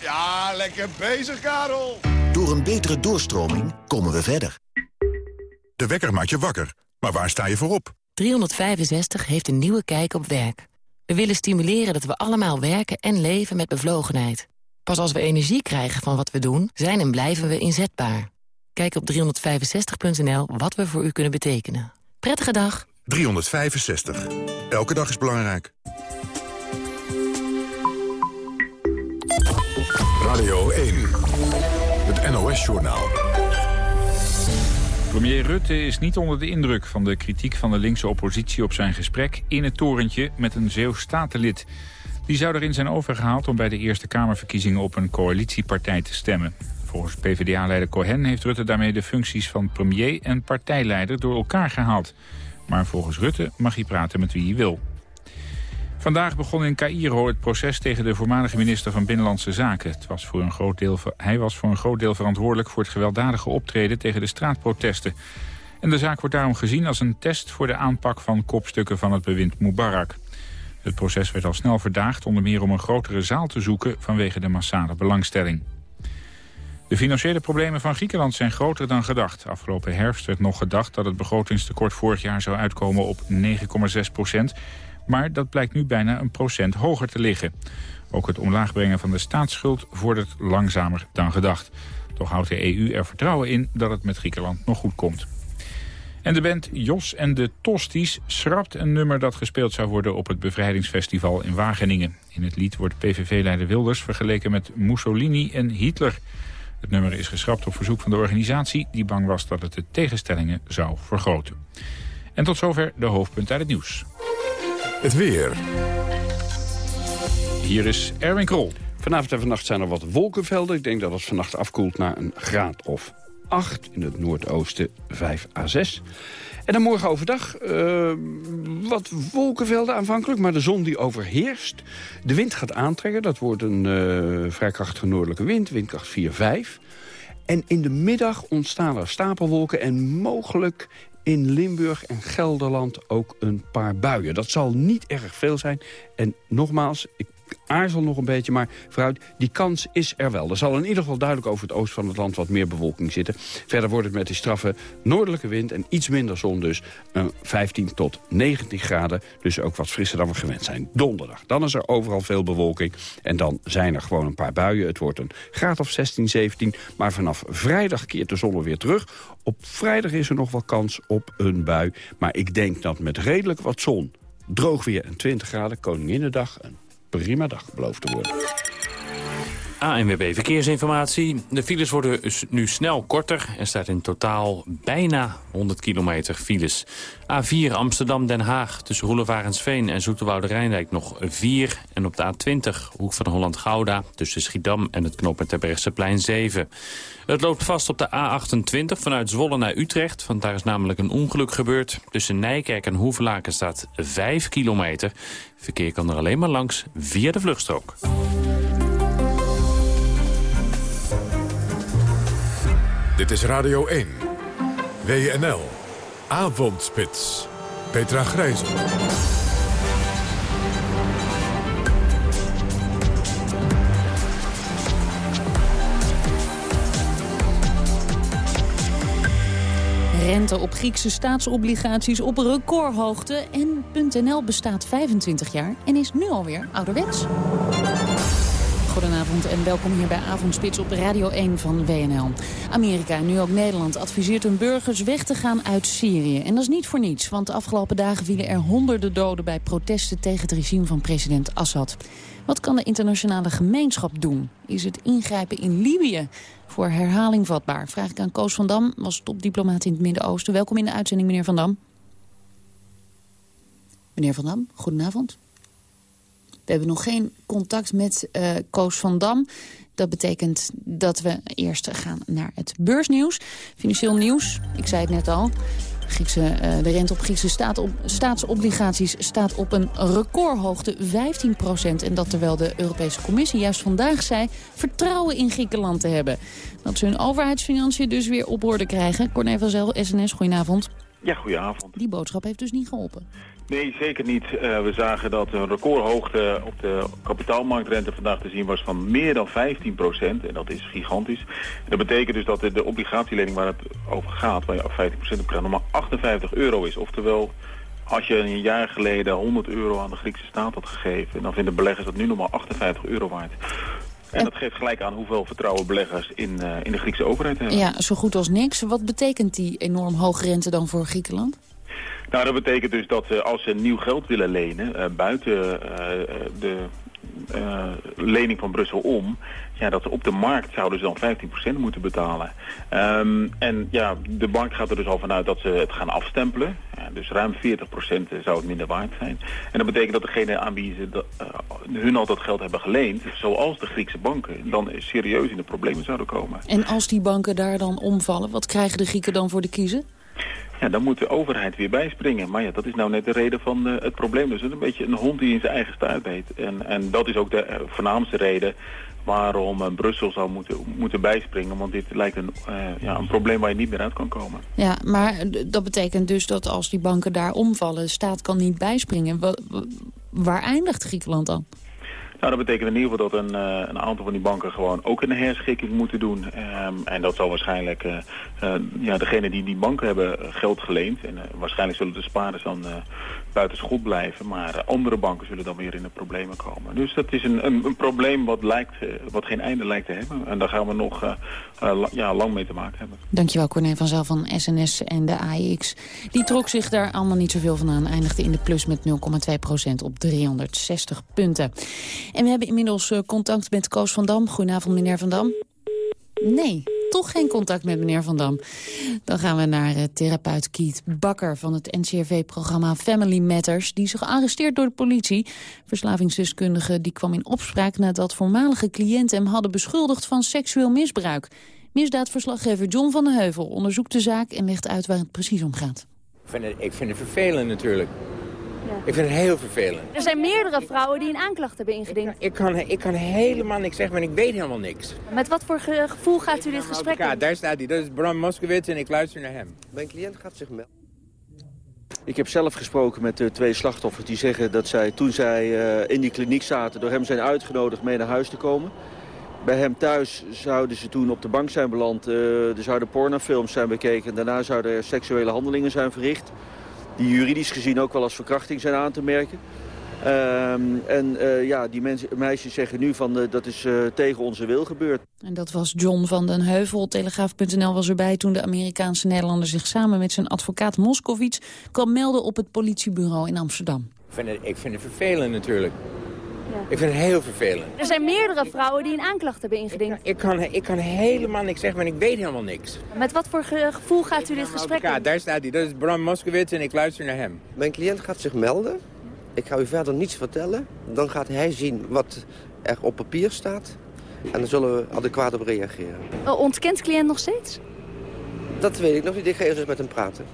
Ja, lekker bezig, Karel. Door een betere doorstroming komen we verder. De wekker maakt je wakker. Maar waar sta je voor op? 365 heeft een nieuwe kijk op werk. We willen stimuleren dat we allemaal werken en leven met bevlogenheid. Pas als we energie krijgen van wat we doen, zijn en blijven we inzetbaar. Kijk op 365.nl wat we voor u kunnen betekenen. Prettige dag. 365. Elke dag is belangrijk. Radio 1. Het NOS-journaal. Premier Rutte is niet onder de indruk van de kritiek van de linkse oppositie op zijn gesprek in het torentje met een Zeeuws statenlid. Die zou erin zijn overgehaald om bij de Eerste Kamerverkiezingen op een coalitiepartij te stemmen. Volgens PvdA-leider Cohen heeft Rutte daarmee de functies van premier en partijleider door elkaar gehaald. Maar volgens Rutte mag hij praten met wie hij wil. Vandaag begon in Cairo het proces tegen de voormalige minister van Binnenlandse Zaken. Het was voor een groot deel, hij was voor een groot deel verantwoordelijk voor het gewelddadige optreden tegen de straatprotesten. En de zaak wordt daarom gezien als een test voor de aanpak van kopstukken van het bewind Mubarak. Het proces werd al snel verdaagd, onder meer om een grotere zaal te zoeken vanwege de massale belangstelling. De financiële problemen van Griekenland zijn groter dan gedacht. Afgelopen herfst werd nog gedacht dat het begrotingstekort vorig jaar zou uitkomen op 9,6 procent. Maar dat blijkt nu bijna een procent hoger te liggen. Ook het omlaag brengen van de staatsschuld vordert langzamer dan gedacht. Toch houdt de EU er vertrouwen in dat het met Griekenland nog goed komt. En de band Jos en de Tosties schrapt een nummer dat gespeeld zou worden op het bevrijdingsfestival in Wageningen. In het lied wordt PVV-leider Wilders vergeleken met Mussolini en Hitler. Het nummer is geschrapt op verzoek van de organisatie die bang was dat het de tegenstellingen zou vergroten. En tot zover de hoofdpunt uit het nieuws. Het weer. Hier is Erwin Krol. Vanavond en vannacht zijn er wat wolkenvelden. Ik denk dat het vannacht afkoelt naar een graad of 8. In het noordoosten 5 à 6. En dan morgen overdag uh, wat wolkenvelden aanvankelijk, maar de zon die overheerst. De wind gaat aantrekken, dat wordt een uh, vrij krachtige noordelijke wind, windkracht 4-5. En in de middag ontstaan er stapelwolken en mogelijk in Limburg en Gelderland ook een paar buien. Dat zal niet erg veel zijn. En nogmaals, ik aarzel nog een beetje, maar vooruit, die kans is er wel. Er zal in ieder geval duidelijk over het oosten van het land wat meer bewolking zitten. Verder wordt het met die straffe noordelijke wind en iets minder zon dus 15 tot 19 graden. Dus ook wat frisser dan we gewend zijn. Donderdag, dan is er overal veel bewolking en dan zijn er gewoon een paar buien. Het wordt een graad of 16, 17, maar vanaf vrijdag keert de zon weer terug. Op vrijdag is er nog wel kans op een bui, maar ik denk dat met redelijk wat zon, droog weer en 20 graden, Koninginnedag, een prima dag beloofd te worden. ANWB Verkeersinformatie. De files worden nu snel korter. Er staat in totaal bijna 100 kilometer files. A4 Amsterdam-Den Haag tussen Roelevarensveen en Zoeterwoude Rijndijk nog 4. En op de A20 Hoek van Holland-Gouda tussen Schiedam en het knooppunt plein 7. Het loopt vast op de A28 vanuit Zwolle naar Utrecht. Want daar is namelijk een ongeluk gebeurd. Tussen Nijkerk en Hoevelaken staat 5 kilometer. Verkeer kan er alleen maar langs via de vluchtstrook. Dit is Radio 1. WNL. Avondspits. Petra Grijzel. Rente op Griekse staatsobligaties op recordhoogte. En .nl bestaat 25 jaar en is nu alweer ouderwets. Goedenavond en welkom hier bij Avondspits op Radio 1 van WNL. Amerika en nu ook Nederland adviseert hun burgers weg te gaan uit Syrië. En dat is niet voor niets, want de afgelopen dagen vielen er honderden doden... bij protesten tegen het regime van president Assad. Wat kan de internationale gemeenschap doen? Is het ingrijpen in Libië voor herhaling vatbaar? Vraag ik aan Koos van Dam, was topdiplomaat in het Midden-Oosten. Welkom in de uitzending, meneer Van Dam. Meneer Van Dam, goedenavond. We hebben nog geen contact met uh, Koos van Dam. Dat betekent dat we eerst gaan naar het beursnieuws. Financieel nieuws, ik zei het net al. Griekse, uh, de rente op Griekse staat op, staatsobligaties staat op een recordhoogte 15% En dat terwijl de Europese Commissie juist vandaag zei... vertrouwen in Griekenland te hebben. Dat ze hun overheidsfinanciën dus weer op orde krijgen. Corné van Zel, SNS, goedenavond. Ja, goedenavond. Die boodschap heeft dus niet geholpen. Nee, zeker niet. Uh, we zagen dat een recordhoogte op de kapitaalmarktrente vandaag te zien was van meer dan 15 procent. En dat is gigantisch. En dat betekent dus dat de, de obligatielening waar het over gaat, waar je 15 procent op krijgt, nog maar 58 euro is. Oftewel, als je een jaar geleden 100 euro aan de Griekse staat had gegeven, dan vinden beleggers dat nu nog maar 58 euro waard. En dat geeft gelijk aan hoeveel vertrouwen beleggers in, uh, in de Griekse overheid hebben. Ja, zo goed als niks. Wat betekent die enorm hoge rente dan voor Griekenland? Nou, dat betekent dus dat uh, als ze nieuw geld willen lenen, uh, buiten de lening van Brussel om, ja, dat op de markt zouden ze dan 15% moeten betalen. Um, en ja, de bank gaat er dus al vanuit dat ze het gaan afstempelen. Dus ruim 40% zou het minder waard zijn. En dat betekent dat degene aan wie ze hun al dat geld hebben geleend, zoals de Griekse banken, dan serieus in de problemen zouden komen. En als die banken daar dan omvallen, wat krijgen de Grieken dan voor de kiezen? Ja, dan moet de overheid weer bijspringen. Maar ja, dat is nou net de reden van uh, het probleem. Dus het is een beetje een hond die in zijn eigen staart beet. En, en dat is ook de uh, voornaamste reden waarom uh, Brussel zou moeten, moeten bijspringen. Want dit lijkt een, ja, een probleem waar je niet meer uit kan komen. Ja, maar dat betekent dus dat als die banken daar omvallen... de staat kan niet bijspringen. waar eindigt Griekenland dan? Nou, dat betekent in ieder geval dat een, uh, een aantal van die banken gewoon ook een herschikking moeten doen. Um, en dat zal waarschijnlijk, uh, ja, degene die die banken hebben geld geleend. En waarschijnlijk zullen de spaarders dan schot blijven. Maar andere banken zullen dan weer in de problemen komen. Dus dat is een, een, een probleem wat, lijkt, wat geen einde lijkt te hebben. En daar gaan we nog ja, lang mee te maken hebben. Dankjewel Corné van Zel van SNS en de AIX. Die trok zich daar allemaal niet zoveel van aan. Eindigde in de plus met 0,2% op 360 punten. En we hebben inmiddels contact met Koos van Dam. Goedenavond, meneer Van Dam. Nee, toch geen contact met meneer Van Dam. Dan gaan we naar uh, therapeut Keith Bakker van het NCRV-programma Family Matters. Die is gearresteerd door de politie. Verslavingsdeskundige die kwam in opspraak nadat voormalige cliënten hem hadden beschuldigd van seksueel misbruik. Misdaadverslaggever John van den Heuvel onderzoekt de zaak en legt uit waar het precies om gaat. Vind ik vind het vervelend natuurlijk. Ik vind het heel vervelend. Er zijn meerdere vrouwen die een aanklacht hebben ingediend. Ik kan, ik kan helemaal niks zeggen, maar ik weet helemaal niks. Met wat voor gevoel gaat u dit gesprek Ja, daar staat hij. Dat is Bram Moskowitz en ik luister naar hem. Mijn cliënt gaat zich melden. Ik heb zelf gesproken met de twee slachtoffers die zeggen dat zij toen zij uh, in die kliniek zaten... door hem zijn uitgenodigd mee naar huis te komen. Bij hem thuis zouden ze toen op de bank zijn beland. Uh, er zouden pornofilms zijn bekeken. Daarna zouden er seksuele handelingen zijn verricht die juridisch gezien ook wel als verkrachting zijn aan te merken. Um, en uh, ja, die mensen, meisjes zeggen nu van uh, dat is uh, tegen onze wil gebeurd. En dat was John van den Heuvel. Telegraaf.nl was erbij toen de Amerikaanse Nederlander zich samen met zijn advocaat Moskowitz kwam melden op het politiebureau in Amsterdam. Ik vind het, ik vind het vervelend natuurlijk. Ik vind het heel vervelend. Er zijn meerdere vrouwen die een aanklacht hebben ingediend. Ik, kan, ik kan helemaal niks zeggen, maar ik weet helemaal niks. Met wat voor gevoel gaat u dit gesprek Ja, daar staat hij. Dat is Bram Moskowitz en ik luister naar hem. Mijn cliënt gaat zich melden. Ik ga u verder niets vertellen. Dan gaat hij zien wat er op papier staat. En dan zullen we adequaat op reageren. Uh, ontkent cliënt nog steeds? Dat weet ik nog niet. Ik ga eerst eens met hem praten.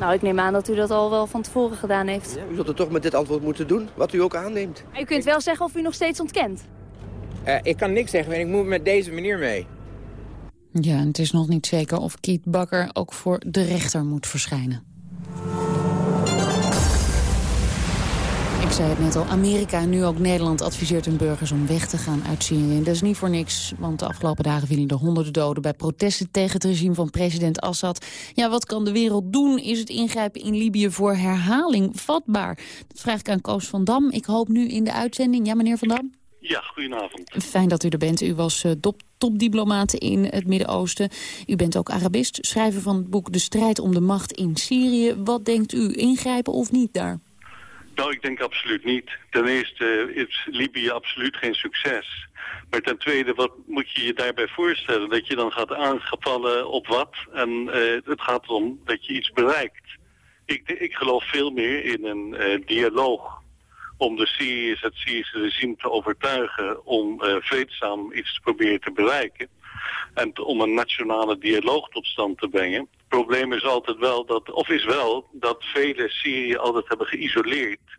Nou, ik neem aan dat u dat al wel van tevoren gedaan heeft. Ja, u zult het toch met dit antwoord moeten doen, wat u ook aanneemt. Maar u kunt wel zeggen of u nog steeds ontkent. Uh, ik kan niks zeggen, ik moet met deze meneer mee. Ja, en het is nog niet zeker of Kiet Bakker ook voor de rechter moet verschijnen. Ik zei het net al, Amerika en nu ook Nederland adviseert hun burgers om weg te gaan uit Syrië. Dat is niet voor niks, want de afgelopen dagen vielen er honderden doden bij protesten tegen het regime van president Assad. Ja, wat kan de wereld doen? Is het ingrijpen in Libië voor herhaling vatbaar? Dat vraag ik aan Koos van Dam. Ik hoop nu in de uitzending. Ja, meneer van Dam? Ja, goedenavond. Fijn dat u er bent. U was uh, top, topdiplomaat in het Midden-Oosten. U bent ook Arabist, schrijver van het boek De strijd om de macht in Syrië. Wat denkt u, ingrijpen of niet daar? Nou, ik denk absoluut niet. Ten eerste is Libië absoluut geen succes. Maar ten tweede, wat moet je je daarbij voorstellen? Dat je dan gaat aangevallen op wat? En uh, het gaat erom dat je iets bereikt. Ik, ik geloof veel meer in een uh, dialoog om de Syriërs, het Syrische regime te overtuigen om uh, vreedzaam iets te proberen te bereiken. En om een nationale dialoog tot stand te brengen. Probleem is altijd wel dat, of is wel, dat vele Syrië altijd hebben geïsoleerd.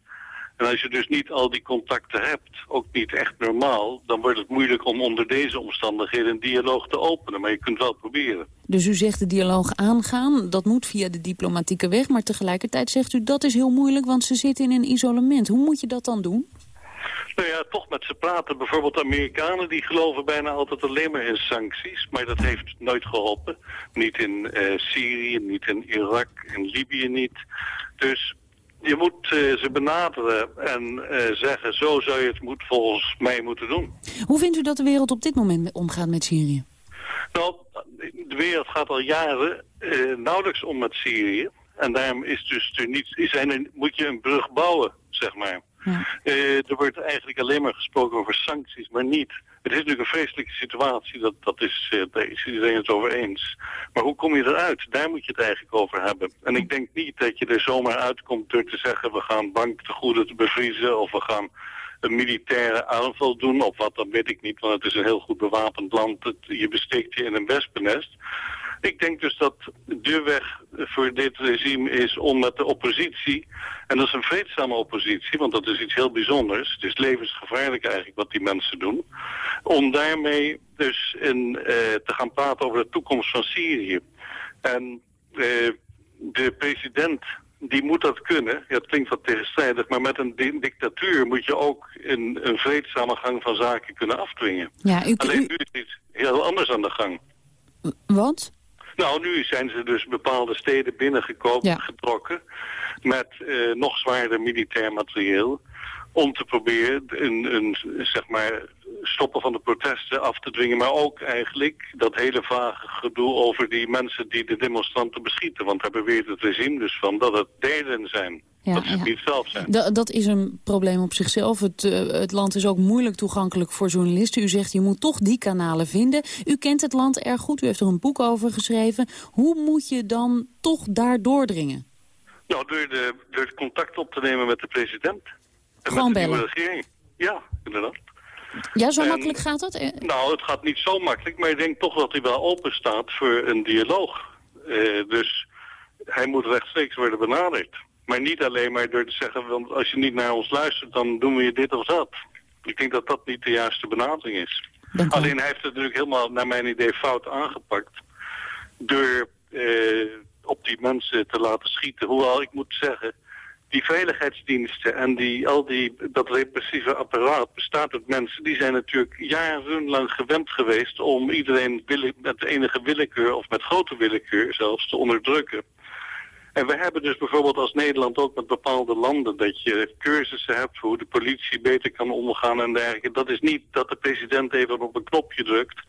En als je dus niet al die contacten hebt, ook niet echt normaal... dan wordt het moeilijk om onder deze omstandigheden een dialoog te openen. Maar je kunt wel proberen. Dus u zegt de dialoog aangaan, dat moet via de diplomatieke weg... maar tegelijkertijd zegt u dat is heel moeilijk, want ze zitten in een isolement. Hoe moet je dat dan doen? Nou ja, toch met ze praten. Bijvoorbeeld Amerikanen die geloven bijna altijd alleen maar in sancties. Maar dat heeft nooit geholpen. Niet in uh, Syrië, niet in Irak, in Libië niet. Dus je moet uh, ze benaderen en uh, zeggen... zo zou je het moet volgens mij moeten doen. Hoe vindt u dat de wereld op dit moment omgaat met Syrië? Nou, de wereld gaat al jaren nauwelijks om met Syrië. En daarom is dus er niet, is er, moet je een brug bouwen, zeg maar. Ja. er wordt eigenlijk alleen maar gesproken over sancties, maar niet het is natuurlijk een vreselijke situatie, dat, dat is, uh, daar is iedereen het over eens. Maar hoe kom je eruit? Daar moet je het eigenlijk over hebben. En ik denk niet dat je er zomaar uitkomt door te zeggen... we gaan banktegoeden bevriezen of we gaan een militaire aanval doen... of wat, dat weet ik niet, want het is een heel goed bewapend land. Je besteekt je in een wespennest. Ik denk dus dat de weg voor dit regime is om met de oppositie... en dat is een vreedzame oppositie, want dat is iets heel bijzonders. Het is levensgevaarlijk eigenlijk wat die mensen doen. Om daarmee dus in, uh, te gaan praten over de toekomst van Syrië. En uh, de president die moet dat kunnen. Ja, het klinkt wat tegenstrijdig, maar met een di dictatuur moet je ook in een vreedzame gang van zaken kunnen afdwingen. Ja, u, Alleen nu is iets heel anders aan de gang. Wat? Nou, nu zijn ze dus bepaalde steden binnengekomen, ja. getrokken... met uh, nog zwaarder militair materieel... om te proberen een, een, zeg maar, stoppen van de protesten af te dwingen... maar ook eigenlijk dat hele vage gedoe over die mensen die de demonstranten beschieten. Want daar beweert het regime dus van dat het derden zijn. Ja, dat ze ja. niet zelf zijn. Da dat is een probleem op zichzelf. Het, uh, het, land is ook moeilijk toegankelijk voor journalisten. U zegt, je moet toch die kanalen vinden. U kent het land erg goed, u heeft er een boek over geschreven. Hoe moet je dan toch daar doordringen? Nou, door, de, door contact op te nemen met de president. En Gewoon met de bellen? regering. Ja, inderdaad. Ja, zo En- makkelijk gaat dat? Eh, Nou, het gaat niet zo makkelijk, maar ik denk toch dat hij wel open staat voor een dialoog. Eh, dus hij moet rechtstreeks worden benaderd. Maar niet alleen maar door te zeggen, want als je niet naar ons luistert, dan doen we je dit of dat. Ik denk dat dat niet de juiste benadering is. Alleen hij heeft het natuurlijk helemaal, naar mijn idee, fout aangepakt. Door eh, op die mensen te laten schieten. Hoewel, ik moet zeggen, die veiligheidsdiensten en die, al die, dat repressieve apparaat bestaat uit mensen... die zijn natuurlijk jarenlang gewend geweest om iedereen met enige willekeur... of met grote willekeur zelfs te onderdrukken. En we hebben dus bijvoorbeeld als Nederland ook met bepaalde landen... dat je cursussen hebt hoe de politie beter kan omgaan en dergelijke. Dat is niet dat de president even op een knopje drukt...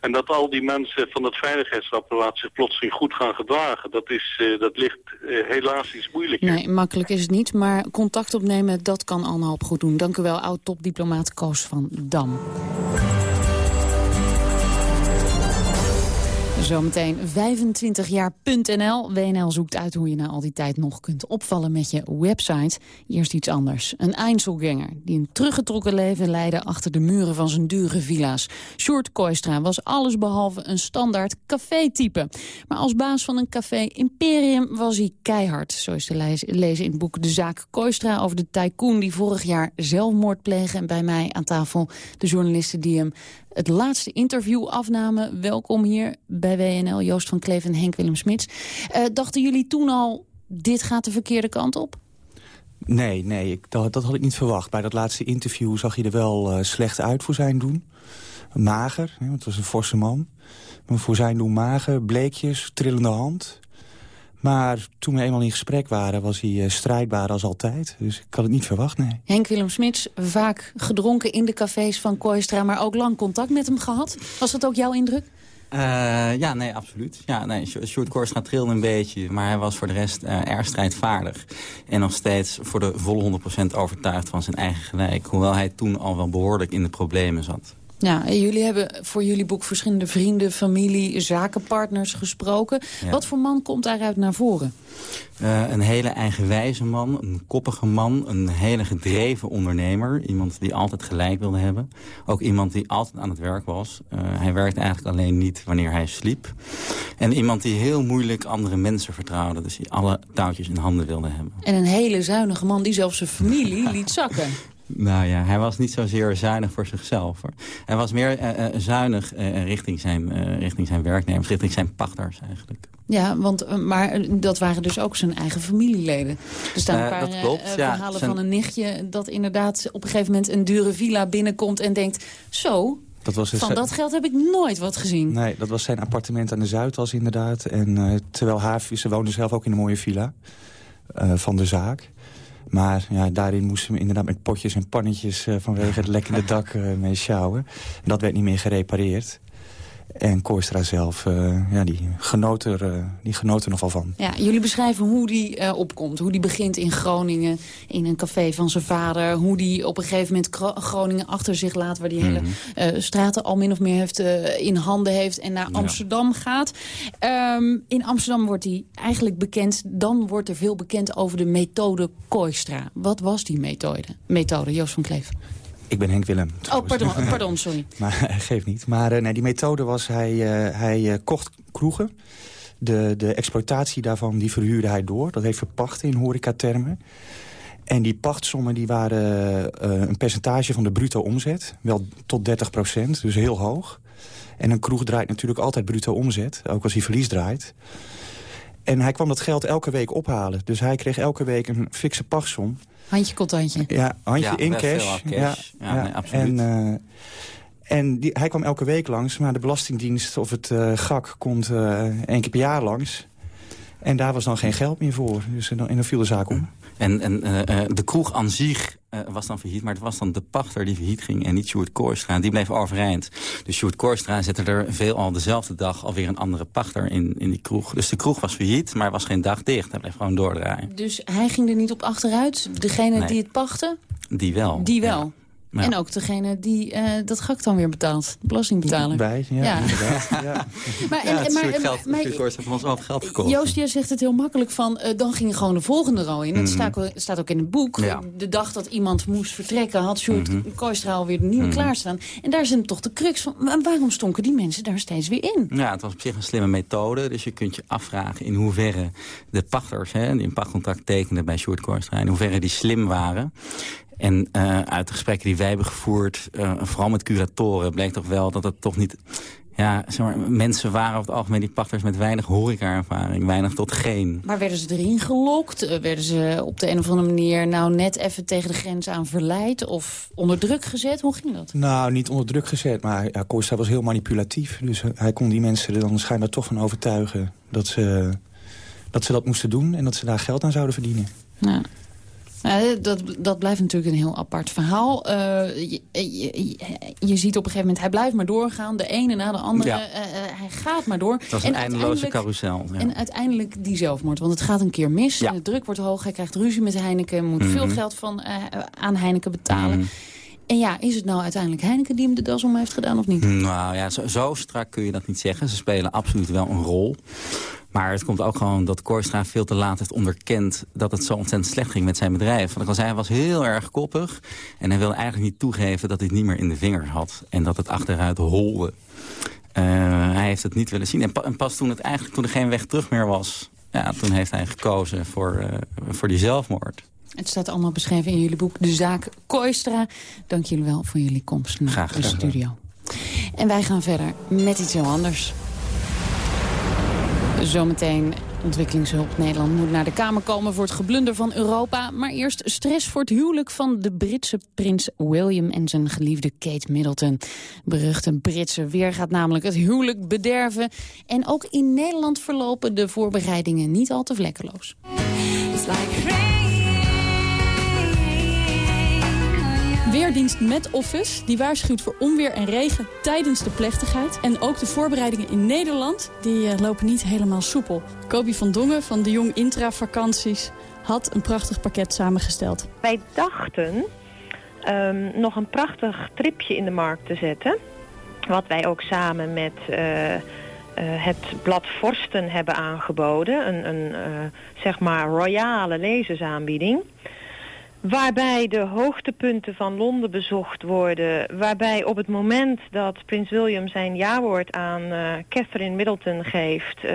En dat al die mensen van het veiligheidsapparaat zich plotseling goed gaan gedragen, dat, is, eh, dat ligt eh, helaas iets moeilijker. Nee, makkelijk is het niet, maar contact opnemen, dat kan allemaal op goed doen. Dank u wel, oud-topdiplomaat Koos van Dam. Zometeen 25 jaar.nl. WNL zoekt uit hoe je na al die tijd nog kunt opvallen met je website. Eerst iets anders. Een Einzelganger die een teruggetrokken leven leidde achter de muren van zijn dure villa's. Sjoerd Koistra was allesbehalve een standaard café-type. Maar als baas van een café Imperium was hij keihard. Zo is te lezen in het boek De Zaak Koistra over de tycoon die vorig jaar zelfmoord pleegde. En bij mij aan tafel de journalisten die hem het laatste interview afnamen. Welkom hier bij WNL, Joost van Kleef en Henk Willem Smits. Eh, dachten jullie toen al, dit gaat de verkeerde kant op? Nee, nee ik, dat, had ik niet verwacht. Bij dat laatste interview zag je er wel eh, slecht uit voor zijn doen. Mager, hè, want het was een forse man. Maar voor zijn doen mager, bleekjes, trillende hand. Maar toen we eenmaal in gesprek waren, was hij eh, strijdbaar als altijd. Dus ik had het niet verwacht, nee. Henk Willem Smits, vaak gedronken in de cafés van Koistra... maar ook lang contact met hem gehad. Was dat ook jouw indruk? Eh, ja, nee, absoluut. Ja, nee, Sj- Sjoerd Korstra trilde een beetje, maar hij was voor de rest eh, erg strijdvaardig. En nog steeds voor de volle 100% overtuigd van zijn eigen gelijk. Hoewel hij toen al wel behoorlijk in de problemen zat. Ja, en jullie hebben voor jullie boek verschillende vrienden, familie, zakenpartners gesproken. Ja. Wat voor man komt daaruit naar voren? Eh, een hele eigenwijze man, een koppige man, een hele gedreven ondernemer. Iemand die altijd gelijk wilde hebben. Ook iemand die altijd aan het werk was. Eh, hij werkte eigenlijk alleen niet wanneer hij sliep. En iemand die heel moeilijk andere mensen vertrouwde. Dus die alle touwtjes in handen wilde hebben. En een hele zuinige man die zelfs zijn familie liet zakken. Nou ja, hij was niet zozeer zuinig voor zichzelf. Hoor. Hij was meer eh, eh, zuinig eh, richting, zijn, eh, richting zijn werknemers, richting zijn pachters eigenlijk. Ja, want, maar dat waren dus ook zijn eigen familieleden. Er staan een paar dat klopt, eh, ja. verhalen Zijn- van een nichtje... dat inderdaad op een gegeven moment een dure villa binnenkomt en denkt... zo, Dat was dus, van dat geld heb ik nooit wat gezien. Nee, dat was zijn appartement aan de Zuidas inderdaad. En eh, terwijl haar, ze woonde zelf ook in een mooie villa eh, van de zaak. Maar ja, daarin moesten we inderdaad met potjes en pannetjes... eh, vanwege het lekkende dak eh, mee sjouwen. En dat werd niet meer gerepareerd. En Kooistra zelf, eh, ja, die, genoot er, eh, die genoot er nogal van. Ja, jullie beschrijven hoe die eh, opkomt. Hoe die begint in Groningen, in een café van zijn vader. Hoe die op een gegeven moment Gro- Groningen achter zich laat... waar die hele Mhm. straten al min of meer heeft, in handen heeft... en naar Ja. Amsterdam gaat. Ehm, in Amsterdam wordt hij eigenlijk bekend. Dan wordt er veel bekend over de methode Kooistra. Wat was die methode? Methode, Joost van Kleef. Ik ben Henk Willem. Oh, pardon, pardon, sorry. Maar geeft niet. Maar eh, nee, die methode was, hij, eh, hij eh, kocht kroegen. De, de exploitatie daarvan die verhuurde hij door. Dat heeft verpacht in horecatermen. En die pachtsommen die waren eh, een percentage van de bruto omzet. Wel tot 30 procent, dus heel hoog. En een kroeg draait natuurlijk altijd bruto omzet. Ook als hij verlies draait. En hij kwam dat geld elke week ophalen. Dus hij kreeg elke week een fikse pachtsom. Handje contantje. Ja, handje Ja, in cash. Ja, nee, absoluut. En, eh, en die, hij kwam elke week langs, maar de Belastingdienst of het eh, GAK komt eh één keer per jaar langs. En daar was dan geen geld meer voor. Dus en dan, en dan viel de zaak om. En, en eh, eh, de kroeg aan zich eh, was dan failliet, maar het was dan de pachter die failliet ging en niet Sjoerd Koorstra. Die bleef overeind. Dus Sjoerd Koorstra zette er veelal dezelfde dag alweer een andere pachter in, in die kroeg. Dus de kroeg was failliet, maar was geen dag dicht. Hij bleef gewoon doordraaien. Dus hij ging er niet op achteruit. Degene Nee. die het pachtte, Die wel. die wel. Ja. En ook degene die eh, dat gak dan weer betaalt. De belastingbetaler. Wij, ja, Ja. inderdaad. Ja. Maar, Ja, en, het maar, Sjoerd geld, maar- heeft van ons over geld gekocht. Joost, jij zegt het heel makkelijk van... eh, dan ging gewoon de volgende rol in. Het Mhm. staat, ook- staat ook in het boek. Ja. De dag dat iemand moest vertrekken... had Sjoerd Mhm. Kooistra alweer de nieuwe Mhm. klaarstaan. En daar is hem toch de crux van... maar waarom stonken die mensen daar steeds weer in? Ja, het was op zich een slimme methode. Dus je kunt je afvragen in hoeverre de pachters... Hè, die een pachtcontract tekenden bij Sjoerd Koorstra... in hoeverre die slim waren. En eh, uit de gesprekken die wij hebben gevoerd... eh, vooral met curatoren, bleek toch wel dat het toch niet... Ja, zeg maar, mensen waren over het algemeen die pachters met weinig horeca-ervaring. Weinig tot geen. Maar werden ze erin gelokt? Eh, Werden ze op de een of andere manier... nou net even tegen de grens aan verleid? Of onder druk gezet? Hoe ging dat? Nou, niet onder druk gezet, maar ja, Kooistra was heel manipulatief. Dus hij kon die mensen er dan schijnbaar toch van overtuigen... dat ze, dat ze dat moesten doen en dat ze daar geld aan zouden verdienen. Ja. Ja, dat, dat blijft natuurlijk een heel apart verhaal. Eh, je, je, je- je ziet op een gegeven moment, hij blijft maar doorgaan. De ene na de andere. Ja. eh, eh, hij gaat maar door. Het was een eindeloze carousel. Ja. En uiteindelijk die zelfmoord. Want het gaat een keer mis. En de druk wordt hoog. Hij krijgt ruzie met Heineken. Moet veel Mhm. geld van, aan Heineken betalen. Mhm. En ja, is het nou uiteindelijk Heineken die hem de das om heeft gedaan of niet? Nou ja, zo, zo strak kun je dat niet zeggen. Ze spelen absoluut wel een rol. Maar het komt ook gewoon dat Koorstra veel te laat heeft onderkend... dat het zo ontzettend slecht ging met zijn bedrijf. Want ik al zei, hij was heel erg koppig. En hij wilde eigenlijk niet toegeven dat hij het niet meer in de vingers had. En dat het achteruit holde. Eh, hij heeft het niet willen zien. En, pa- en pas toen, het eigenlijk, toen er geen weg terug meer was... Ja, toen heeft hij gekozen voor, eh, voor die zelfmoord. Het staat allemaal beschreven in jullie boek De Zaak Kooistra. Dank jullie wel voor jullie komst naar Graag de studio. En wij gaan verder met iets heel anders. Zometeen ontwikkelingshulp Nederland moet naar de Kamer komen voor het geblunder van Europa. Maar eerst stress voor het huwelijk van de Britse prins William en zijn geliefde Kate Middleton. Beruchte Britse weer gaat namelijk het huwelijk bederven. En ook in Nederland verlopen de voorbereidingen niet al te vlekkeloos. Weerdienst Met Office die waarschuwt voor onweer en regen tijdens de plechtigheid. En ook de voorbereidingen in Nederland die eh, lopen niet helemaal soepel. Kobi van Dongen van de Jong Intra Vakanties had een prachtig pakket samengesteld. Wij dachten ehm, nog een prachtig tripje in de markt te zetten. Wat wij ook samen met uh, uh, het blad Forsten hebben aangeboden. Een, een zeg maar royale lezersaanbieding. Waarbij de hoogtepunten van Londen bezocht worden. Waarbij op het moment dat Prins William zijn jawoord aan uh, Catherine Middleton geeft... Uh,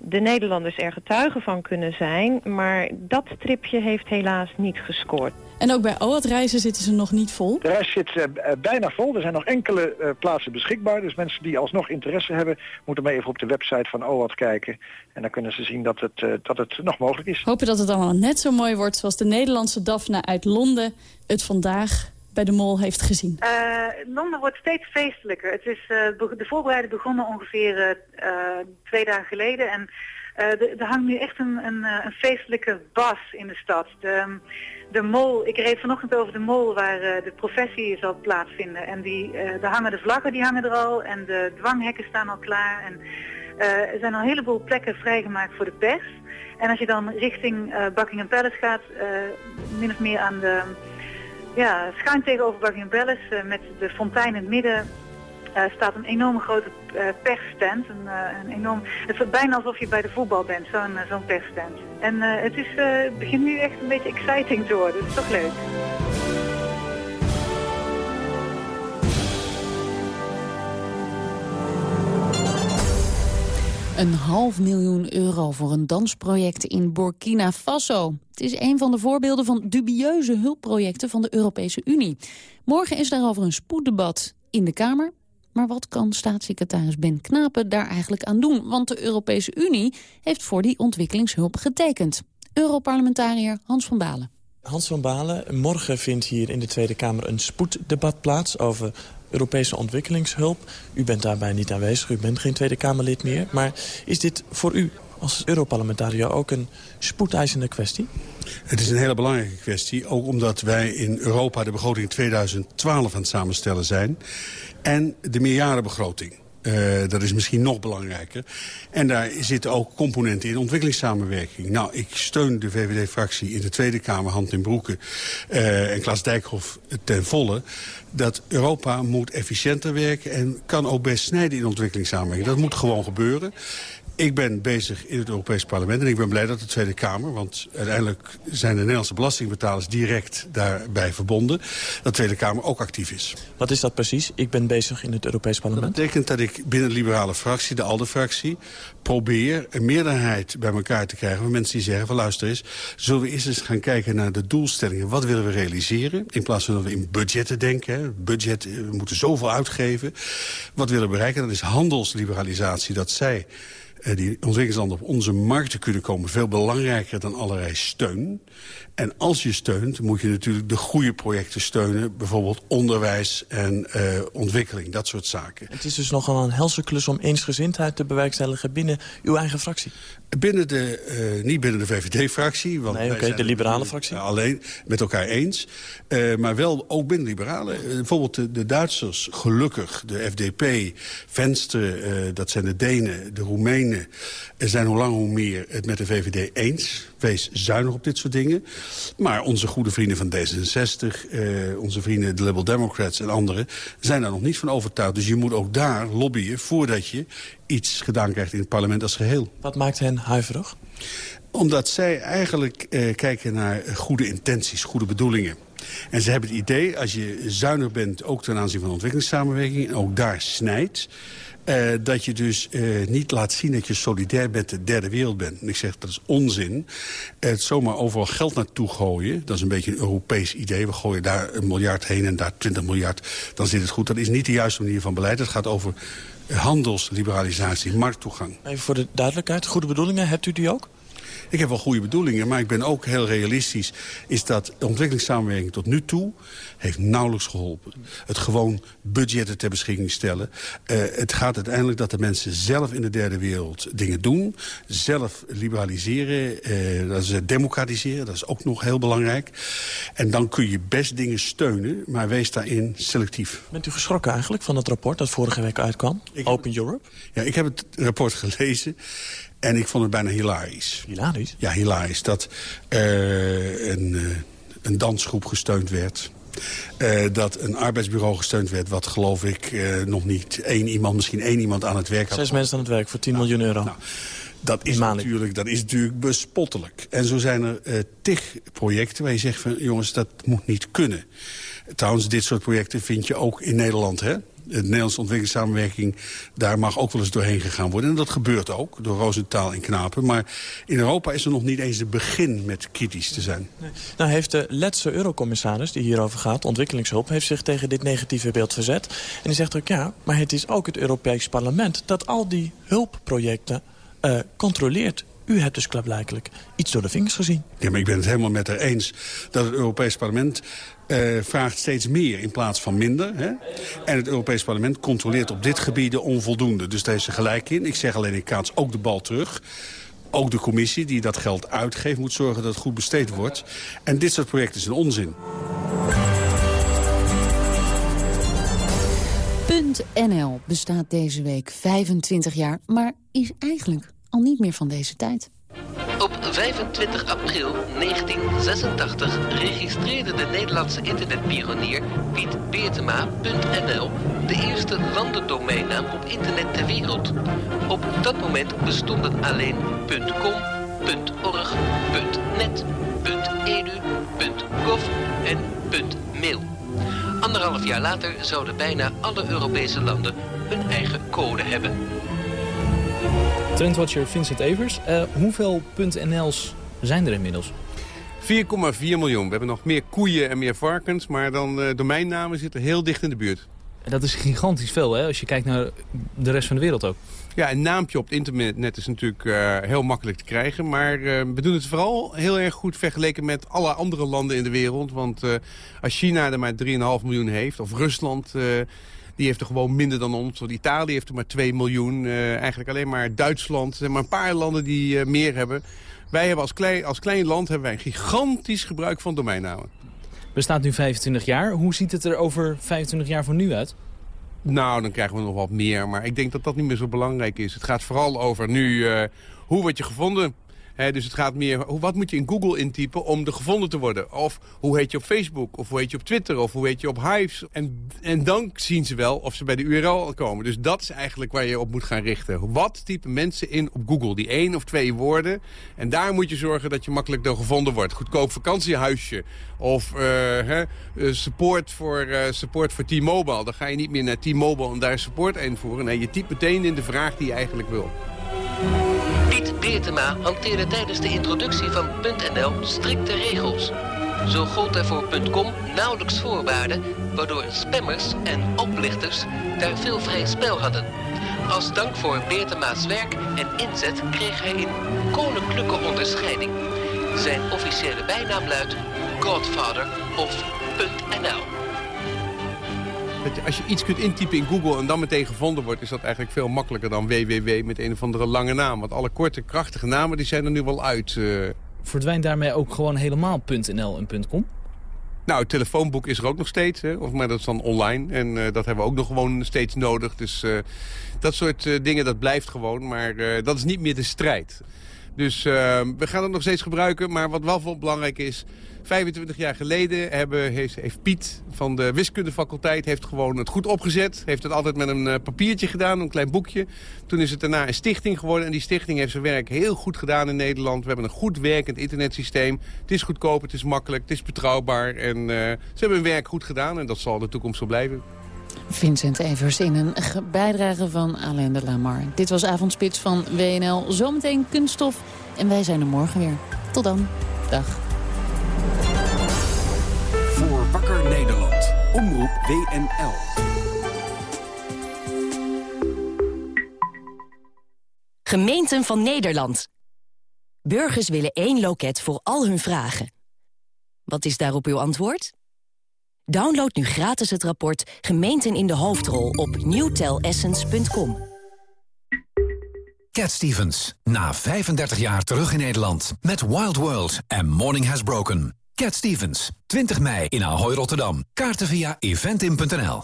de Nederlanders er getuigen van kunnen zijn. Maar dat tripje heeft helaas niet gescoord. En ook bij OAT-reizen zitten ze nog niet vol? De reis zit uh, bijna vol. Er zijn nog enkele uh, plaatsen beschikbaar. Dus mensen die alsnog interesse hebben... moeten maar even op de website van OAT kijken. En dan kunnen ze zien dat het, uh, dat het nog mogelijk is. Hopen dat het allemaal net zo mooi wordt... zoals de Nederlandse Daphne uit Londen het vandaag bij de Mol heeft gezien? Uh, Londen wordt steeds feestelijker. Het is, uh, de voorbereiding begonnen ongeveer uh, twee dagen geleden. En er hangt nu echt een, een, een, feestelijke bas in de stad. De, de Mol, ik reed vanochtend over de Mol waar de professie zal plaatsvinden. En die, daar hangen de vlaggen, die hangen er al. En de dwanghekken staan al klaar. En er zijn al een heleboel plekken vrijgemaakt voor de pers. En als je dan richting Buckingham Palace gaat, min of meer aan de ja, schuin tegenover Buckingham Palace uh, met de fontein in het midden uh, staat een enorme grote uh, persstand. Een, een enorm, het is bijna alsof je bij de voetbal bent, zo'n zo'n persstand. En het, is, het begint nu echt een beetje exciting te worden. Het is toch leuk. Een half miljoen euro voor een dansproject in Burkina Faso. Het is een van de voorbeelden van dubieuze hulpprojecten van de Europese Unie. Morgen is daarover een spoeddebat in de Kamer. Maar wat kan staatssecretaris Ben Knapen daar eigenlijk aan doen? Want de Europese Unie heeft voor die ontwikkelingshulp getekend. Europarlementariër Hans van Balen. Hans van Balen, morgen vindt hier in de Tweede Kamer een spoeddebat plaats... over Europese ontwikkelingshulp. U bent daarbij niet aanwezig, u bent geen Tweede Kamerlid meer. Maar is dit voor u als Europarlementariër ook een spoedeisende kwestie? Het is een hele belangrijke kwestie. Ook omdat wij in Europa de begroting 2012 aan het samenstellen zijn. En de meerjarenbegroting. Uh, dat is misschien nog belangrijker. En daar zitten ook componenten in ontwikkelingssamenwerking. Nou, ik steun de VVD-fractie in de Tweede Kamer, Hand in Broeken... Uh, en Klaas Dijkhoff ten volle... dat Europa moet efficiënter werken en kan ook best snijden in ontwikkelingssamenwerking. Dat moet gewoon gebeuren. Ik ben bezig in het Europees Parlement en ik ben blij dat de Tweede Kamer... want uiteindelijk zijn de Nederlandse belastingbetalers direct daarbij verbonden... dat de Tweede Kamer ook actief is. Wat is dat precies? Ik ben bezig in het Europees Parlement. Dat betekent dat ik binnen de liberale fractie, de ALDE-fractie... probeer een meerderheid bij elkaar te krijgen van mensen die zeggen... van luister eens, zullen we eerst eens gaan kijken naar de doelstellingen. Wat willen we realiseren? In plaats van dat we in budgetten denken. Hè. Budget, we moeten zoveel uitgeven. Wat willen we bereiken? Dat is handelsliberalisatie. Dat zij die ontwikkelingslanden op onze markten kunnen komen... veel belangrijker dan allerlei steun. En als je steunt, moet je natuurlijk de goede projecten steunen. Bijvoorbeeld onderwijs en uh, ontwikkeling, dat soort zaken. Het is dus nogal een helse klus om eensgezindheid te bewerkstelligen binnen uw eigen fractie. Binnen de, uh, niet binnen de VVD-fractie. Nee, oké, okay, de liberale fractie. Uh, alleen met elkaar eens. Uh, maar wel ook binnen liberalen. bijvoorbeeld de, de, Duitsers, gelukkig, de FDP, Venster, dat zijn de Denen, de Roemenen... zijn hoe lang hoe meer het met de VVD eens. Wees zuinig op dit soort dingen. Maar onze goede vrienden van D66, onze vrienden de Liberal Democrats en anderen... zijn daar nog niet van overtuigd. Dus je moet ook daar lobbyen voordat je iets gedaan krijgt in het parlement als geheel. Wat maakt hen huiverig? Omdat zij eigenlijk eh, kijken naar goede intenties, goede bedoelingen. En ze hebben het idee, als je zuinig bent, ook ten aanzien van ontwikkelingssamenwerking... en ook daar snijdt, uh, dat je dus uh, niet laat zien dat je solidair met de derde wereld bent. En ik zeg, dat is onzin. Het zomaar overal geld naartoe gooien, dat is een beetje een Europees idee. We gooien daar een miljard heen en daar 20 miljard, dan zit het goed. Dat is niet de juiste manier van beleid. Het gaat over handelsliberalisatie, markttoegang. Even voor de duidelijkheid, goede bedoelingen, hebt u die ook? Ik heb wel goede bedoelingen, maar ik ben ook heel realistisch. Is dat ontwikkelingssamenwerking tot nu toe heeft nauwelijks geholpen. Het gewoon budgetten ter beschikking stellen. Uh, het gaat uiteindelijk dat de mensen zelf in de derde wereld dingen doen. Zelf liberaliseren, uh, dat is democratiseren, dat is ook nog heel belangrijk. En dan kun je best dingen steunen, maar wees daarin selectief. Bent u geschrokken eigenlijk van het rapport dat vorige week uitkwam? Ik Open Europe? Ja, ik heb het rapport gelezen. En ik vond het bijna hilarisch. Hilarisch? Ja, hilarisch. Dat uh, een, uh, een dansgroep gesteund werd. Uh, dat een arbeidsbureau gesteund werd... wat geloof ik uh, nog niet één iemand, misschien één iemand aan het werk had. Zes mensen aan het werk voor 10 miljoen euro. Nou, dat is, natuurlijk, dat is natuurlijk bespottelijk. En zo zijn er uh, tig projecten waar je zegt van... jongens, dat moet niet kunnen. Trouwens, dit soort projecten vind je ook in Nederland. Hè? De Nederlandse ontwikkelingssamenwerking... daar mag ook wel eens doorheen gegaan worden. En dat gebeurt ook, door Roosentaal en Knapen. Maar in Europa is er nog niet eens het begin met kritisch te zijn. Nee. Nou heeft de Letse eurocommissaris, die hierover gaat, ontwikkelingshulp... heeft zich tegen dit negatieve beeld verzet. En die zegt ook, ja, maar het is ook het Europees Parlement... dat al die hulpprojecten uh, controleert. U hebt dus klaarblijkelijk iets door de vingers gezien. Ja, maar ik ben het helemaal met haar eens dat het Europees Parlement uh, vraagt steeds meer in plaats van minder. Hè? En het Europees Parlement controleert op dit gebied onvoldoende. Dus daar is ze gelijk in. Ik zeg alleen, ik kaats ook de bal terug. Ook de commissie die dat geld uitgeeft moet zorgen dat het goed besteed wordt. En dit soort projecten zijn onzin. .nl bestaat deze week 25 jaar, maar is eigenlijk al niet meer van deze tijd. Op 25 april 1986 registreerde de Nederlandse internetpionier Piet Beertema.nl de eerste landendomeinnaam op internet ter wereld. Op dat moment bestonden alleen .com, .org, .net, .edu, .gov en .mail. Anderhalf jaar later zouden bijna alle Europese landen hun eigen code hebben. Trendwatcher Vincent Evers. Uh, hoeveel .nl's zijn er inmiddels? 4,4 miljoen. We hebben nog meer koeien en meer varkens, maar dan uh, domeinnamen zitten heel dicht in de buurt. Dat is gigantisch veel, hè, als je kijkt naar de rest van de wereld ook. Ja, een naampje op het internet is natuurlijk uh, heel makkelijk te krijgen. Maar uh, we doen het vooral heel erg goed vergeleken met alle andere landen in de wereld. Want uh, als China er maar 3,5 miljoen heeft, of Rusland... Die heeft er gewoon minder dan ons. Want Italië heeft er maar 2 miljoen. Uh, eigenlijk alleen maar Duitsland. Er zijn maar een paar landen die uh, meer hebben. Wij hebben als klein, als klein land hebben wij een gigantisch gebruik van domeinnamen. Bestaat nu 25 jaar. Hoe ziet het er over 25 jaar van nu uit? Nou, dan krijgen we nog wat meer. Maar ik denk dat dat niet meer zo belangrijk is. Het gaat vooral over nu... Uh, hoe word je gevonden? Dus het gaat meer, wat moet je in Google intypen om er gevonden te worden? Of hoe heet je op Facebook? Of hoe heet je op Twitter? Of hoe heet je op Hives? En, en dan zien ze wel of ze bij de URL komen. Dus dat is eigenlijk waar je op moet gaan richten. Wat typen mensen in op Google? Die één of twee woorden. En daar moet je zorgen dat je makkelijk door gevonden wordt. Goedkoop vakantiehuisje. Of uh, support voor, uh, support voor T-Mobile. Dan ga je niet meer naar T-Mobile en daar support invoeren. Nee, je typt meteen in de vraag die je eigenlijk wil. Piet Beertema hanteerde tijdens de introductie van .nl strikte regels. Zo gold er voor .com nauwelijks voorwaarden, waardoor spammers en oplichters daar veel vrij spel hadden. Als dank voor Beertema's werk en inzet kreeg hij een koninklijke onderscheiding. Zijn officiële bijnaam luidt Godfather of .nl als je iets kunt intypen in Google en dan meteen gevonden wordt... is dat eigenlijk veel makkelijker dan www met een of andere lange naam. Want alle korte, krachtige namen die zijn er nu wel uit. Uh... Verdwijnt daarmee ook gewoon helemaal .nl en .com? Nou, het telefoonboek is er ook nog steeds, hè? Of, maar dat is dan online. En uh, dat hebben we ook nog gewoon steeds nodig. Dus uh, dat soort dingen, dat blijft gewoon. Maar dat is niet meer de strijd. Dus we gaan het nog steeds gebruiken. Maar wat wel belangrijk is... 25 jaar geleden hebben, heeft, Piet van de wiskundefaculteit heeft gewoon het goed opgezet. Heeft het altijd met een uh, papiertje gedaan, een klein boekje. Toen is het daarna een stichting geworden. En die stichting heeft zijn werk heel goed gedaan in Nederland. We hebben een goed werkend internetsysteem. Het is goedkoop, het is makkelijk, het is betrouwbaar. En uh, ze hebben hun werk goed gedaan en dat zal de toekomst zo blijven. Vincent Evers in een bijdrage van Alain de Lamar. Dit was Avondspits van WNL. Zometeen kunststof. En wij zijn er morgen weer. Tot dan. Dag. Omroep WNL. Gemeenten van Nederland. Burgers willen één loket voor al hun vragen. Wat is daarop uw antwoord? Download nu gratis het rapport Gemeenten in de Hoofdrol op newtelessence.com. Cat Stevens, na 35 jaar terug in Nederland met Wild World en Morning Has Broken. Cat Stevens, 20 mei in Ahoy Rotterdam. Kaarten via eventim.nl.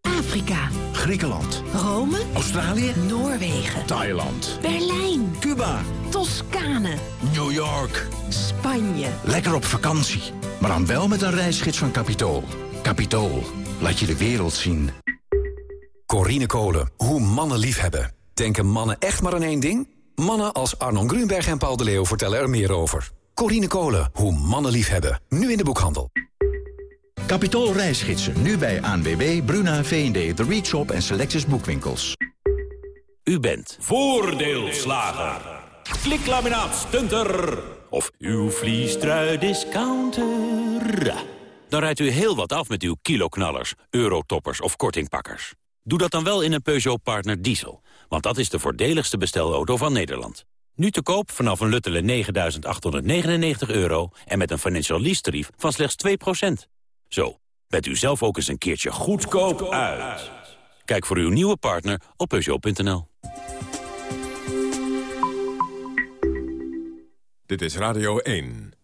Afrika. Griekenland. Rome. Australië. Noorwegen. Thailand. Berlijn. Cuba. Toscane. New York. Spanje. Lekker op vakantie. Maar dan wel met een reisgids van Capitool. Capitool. Laat je de wereld zien. Corine Kolen. Hoe mannen liefhebben. Denken mannen echt maar aan één ding? Mannen als Arnon Grunberg en Paul de Leeuw vertellen er meer over. Corine Kolen. Hoe mannen liefhebben. Nu in de boekhandel. Capitool reisgidsen. Nu bij ANWB, Bruna, V&D, The Reach Shop en Selectus Boekwinkels. U bent voordeelslager. Kliklaminaat stunter. Of uw vliestrui discounter. Dan rijdt u heel wat af met uw kiloknallers, eurotoppers of kortingpakkers. Doe dat dan wel in een Peugeot Partner Diesel. Want dat is de voordeligste bestelauto van Nederland. Nu te koop vanaf een Luttele 9.899 euro... en met een financial lease tarief van slechts 2%. Zo, bent u zelf ook eens een keertje goedkoop uit. Kijk voor uw nieuwe partner op Peugeot.nl. Dit is Radio 1.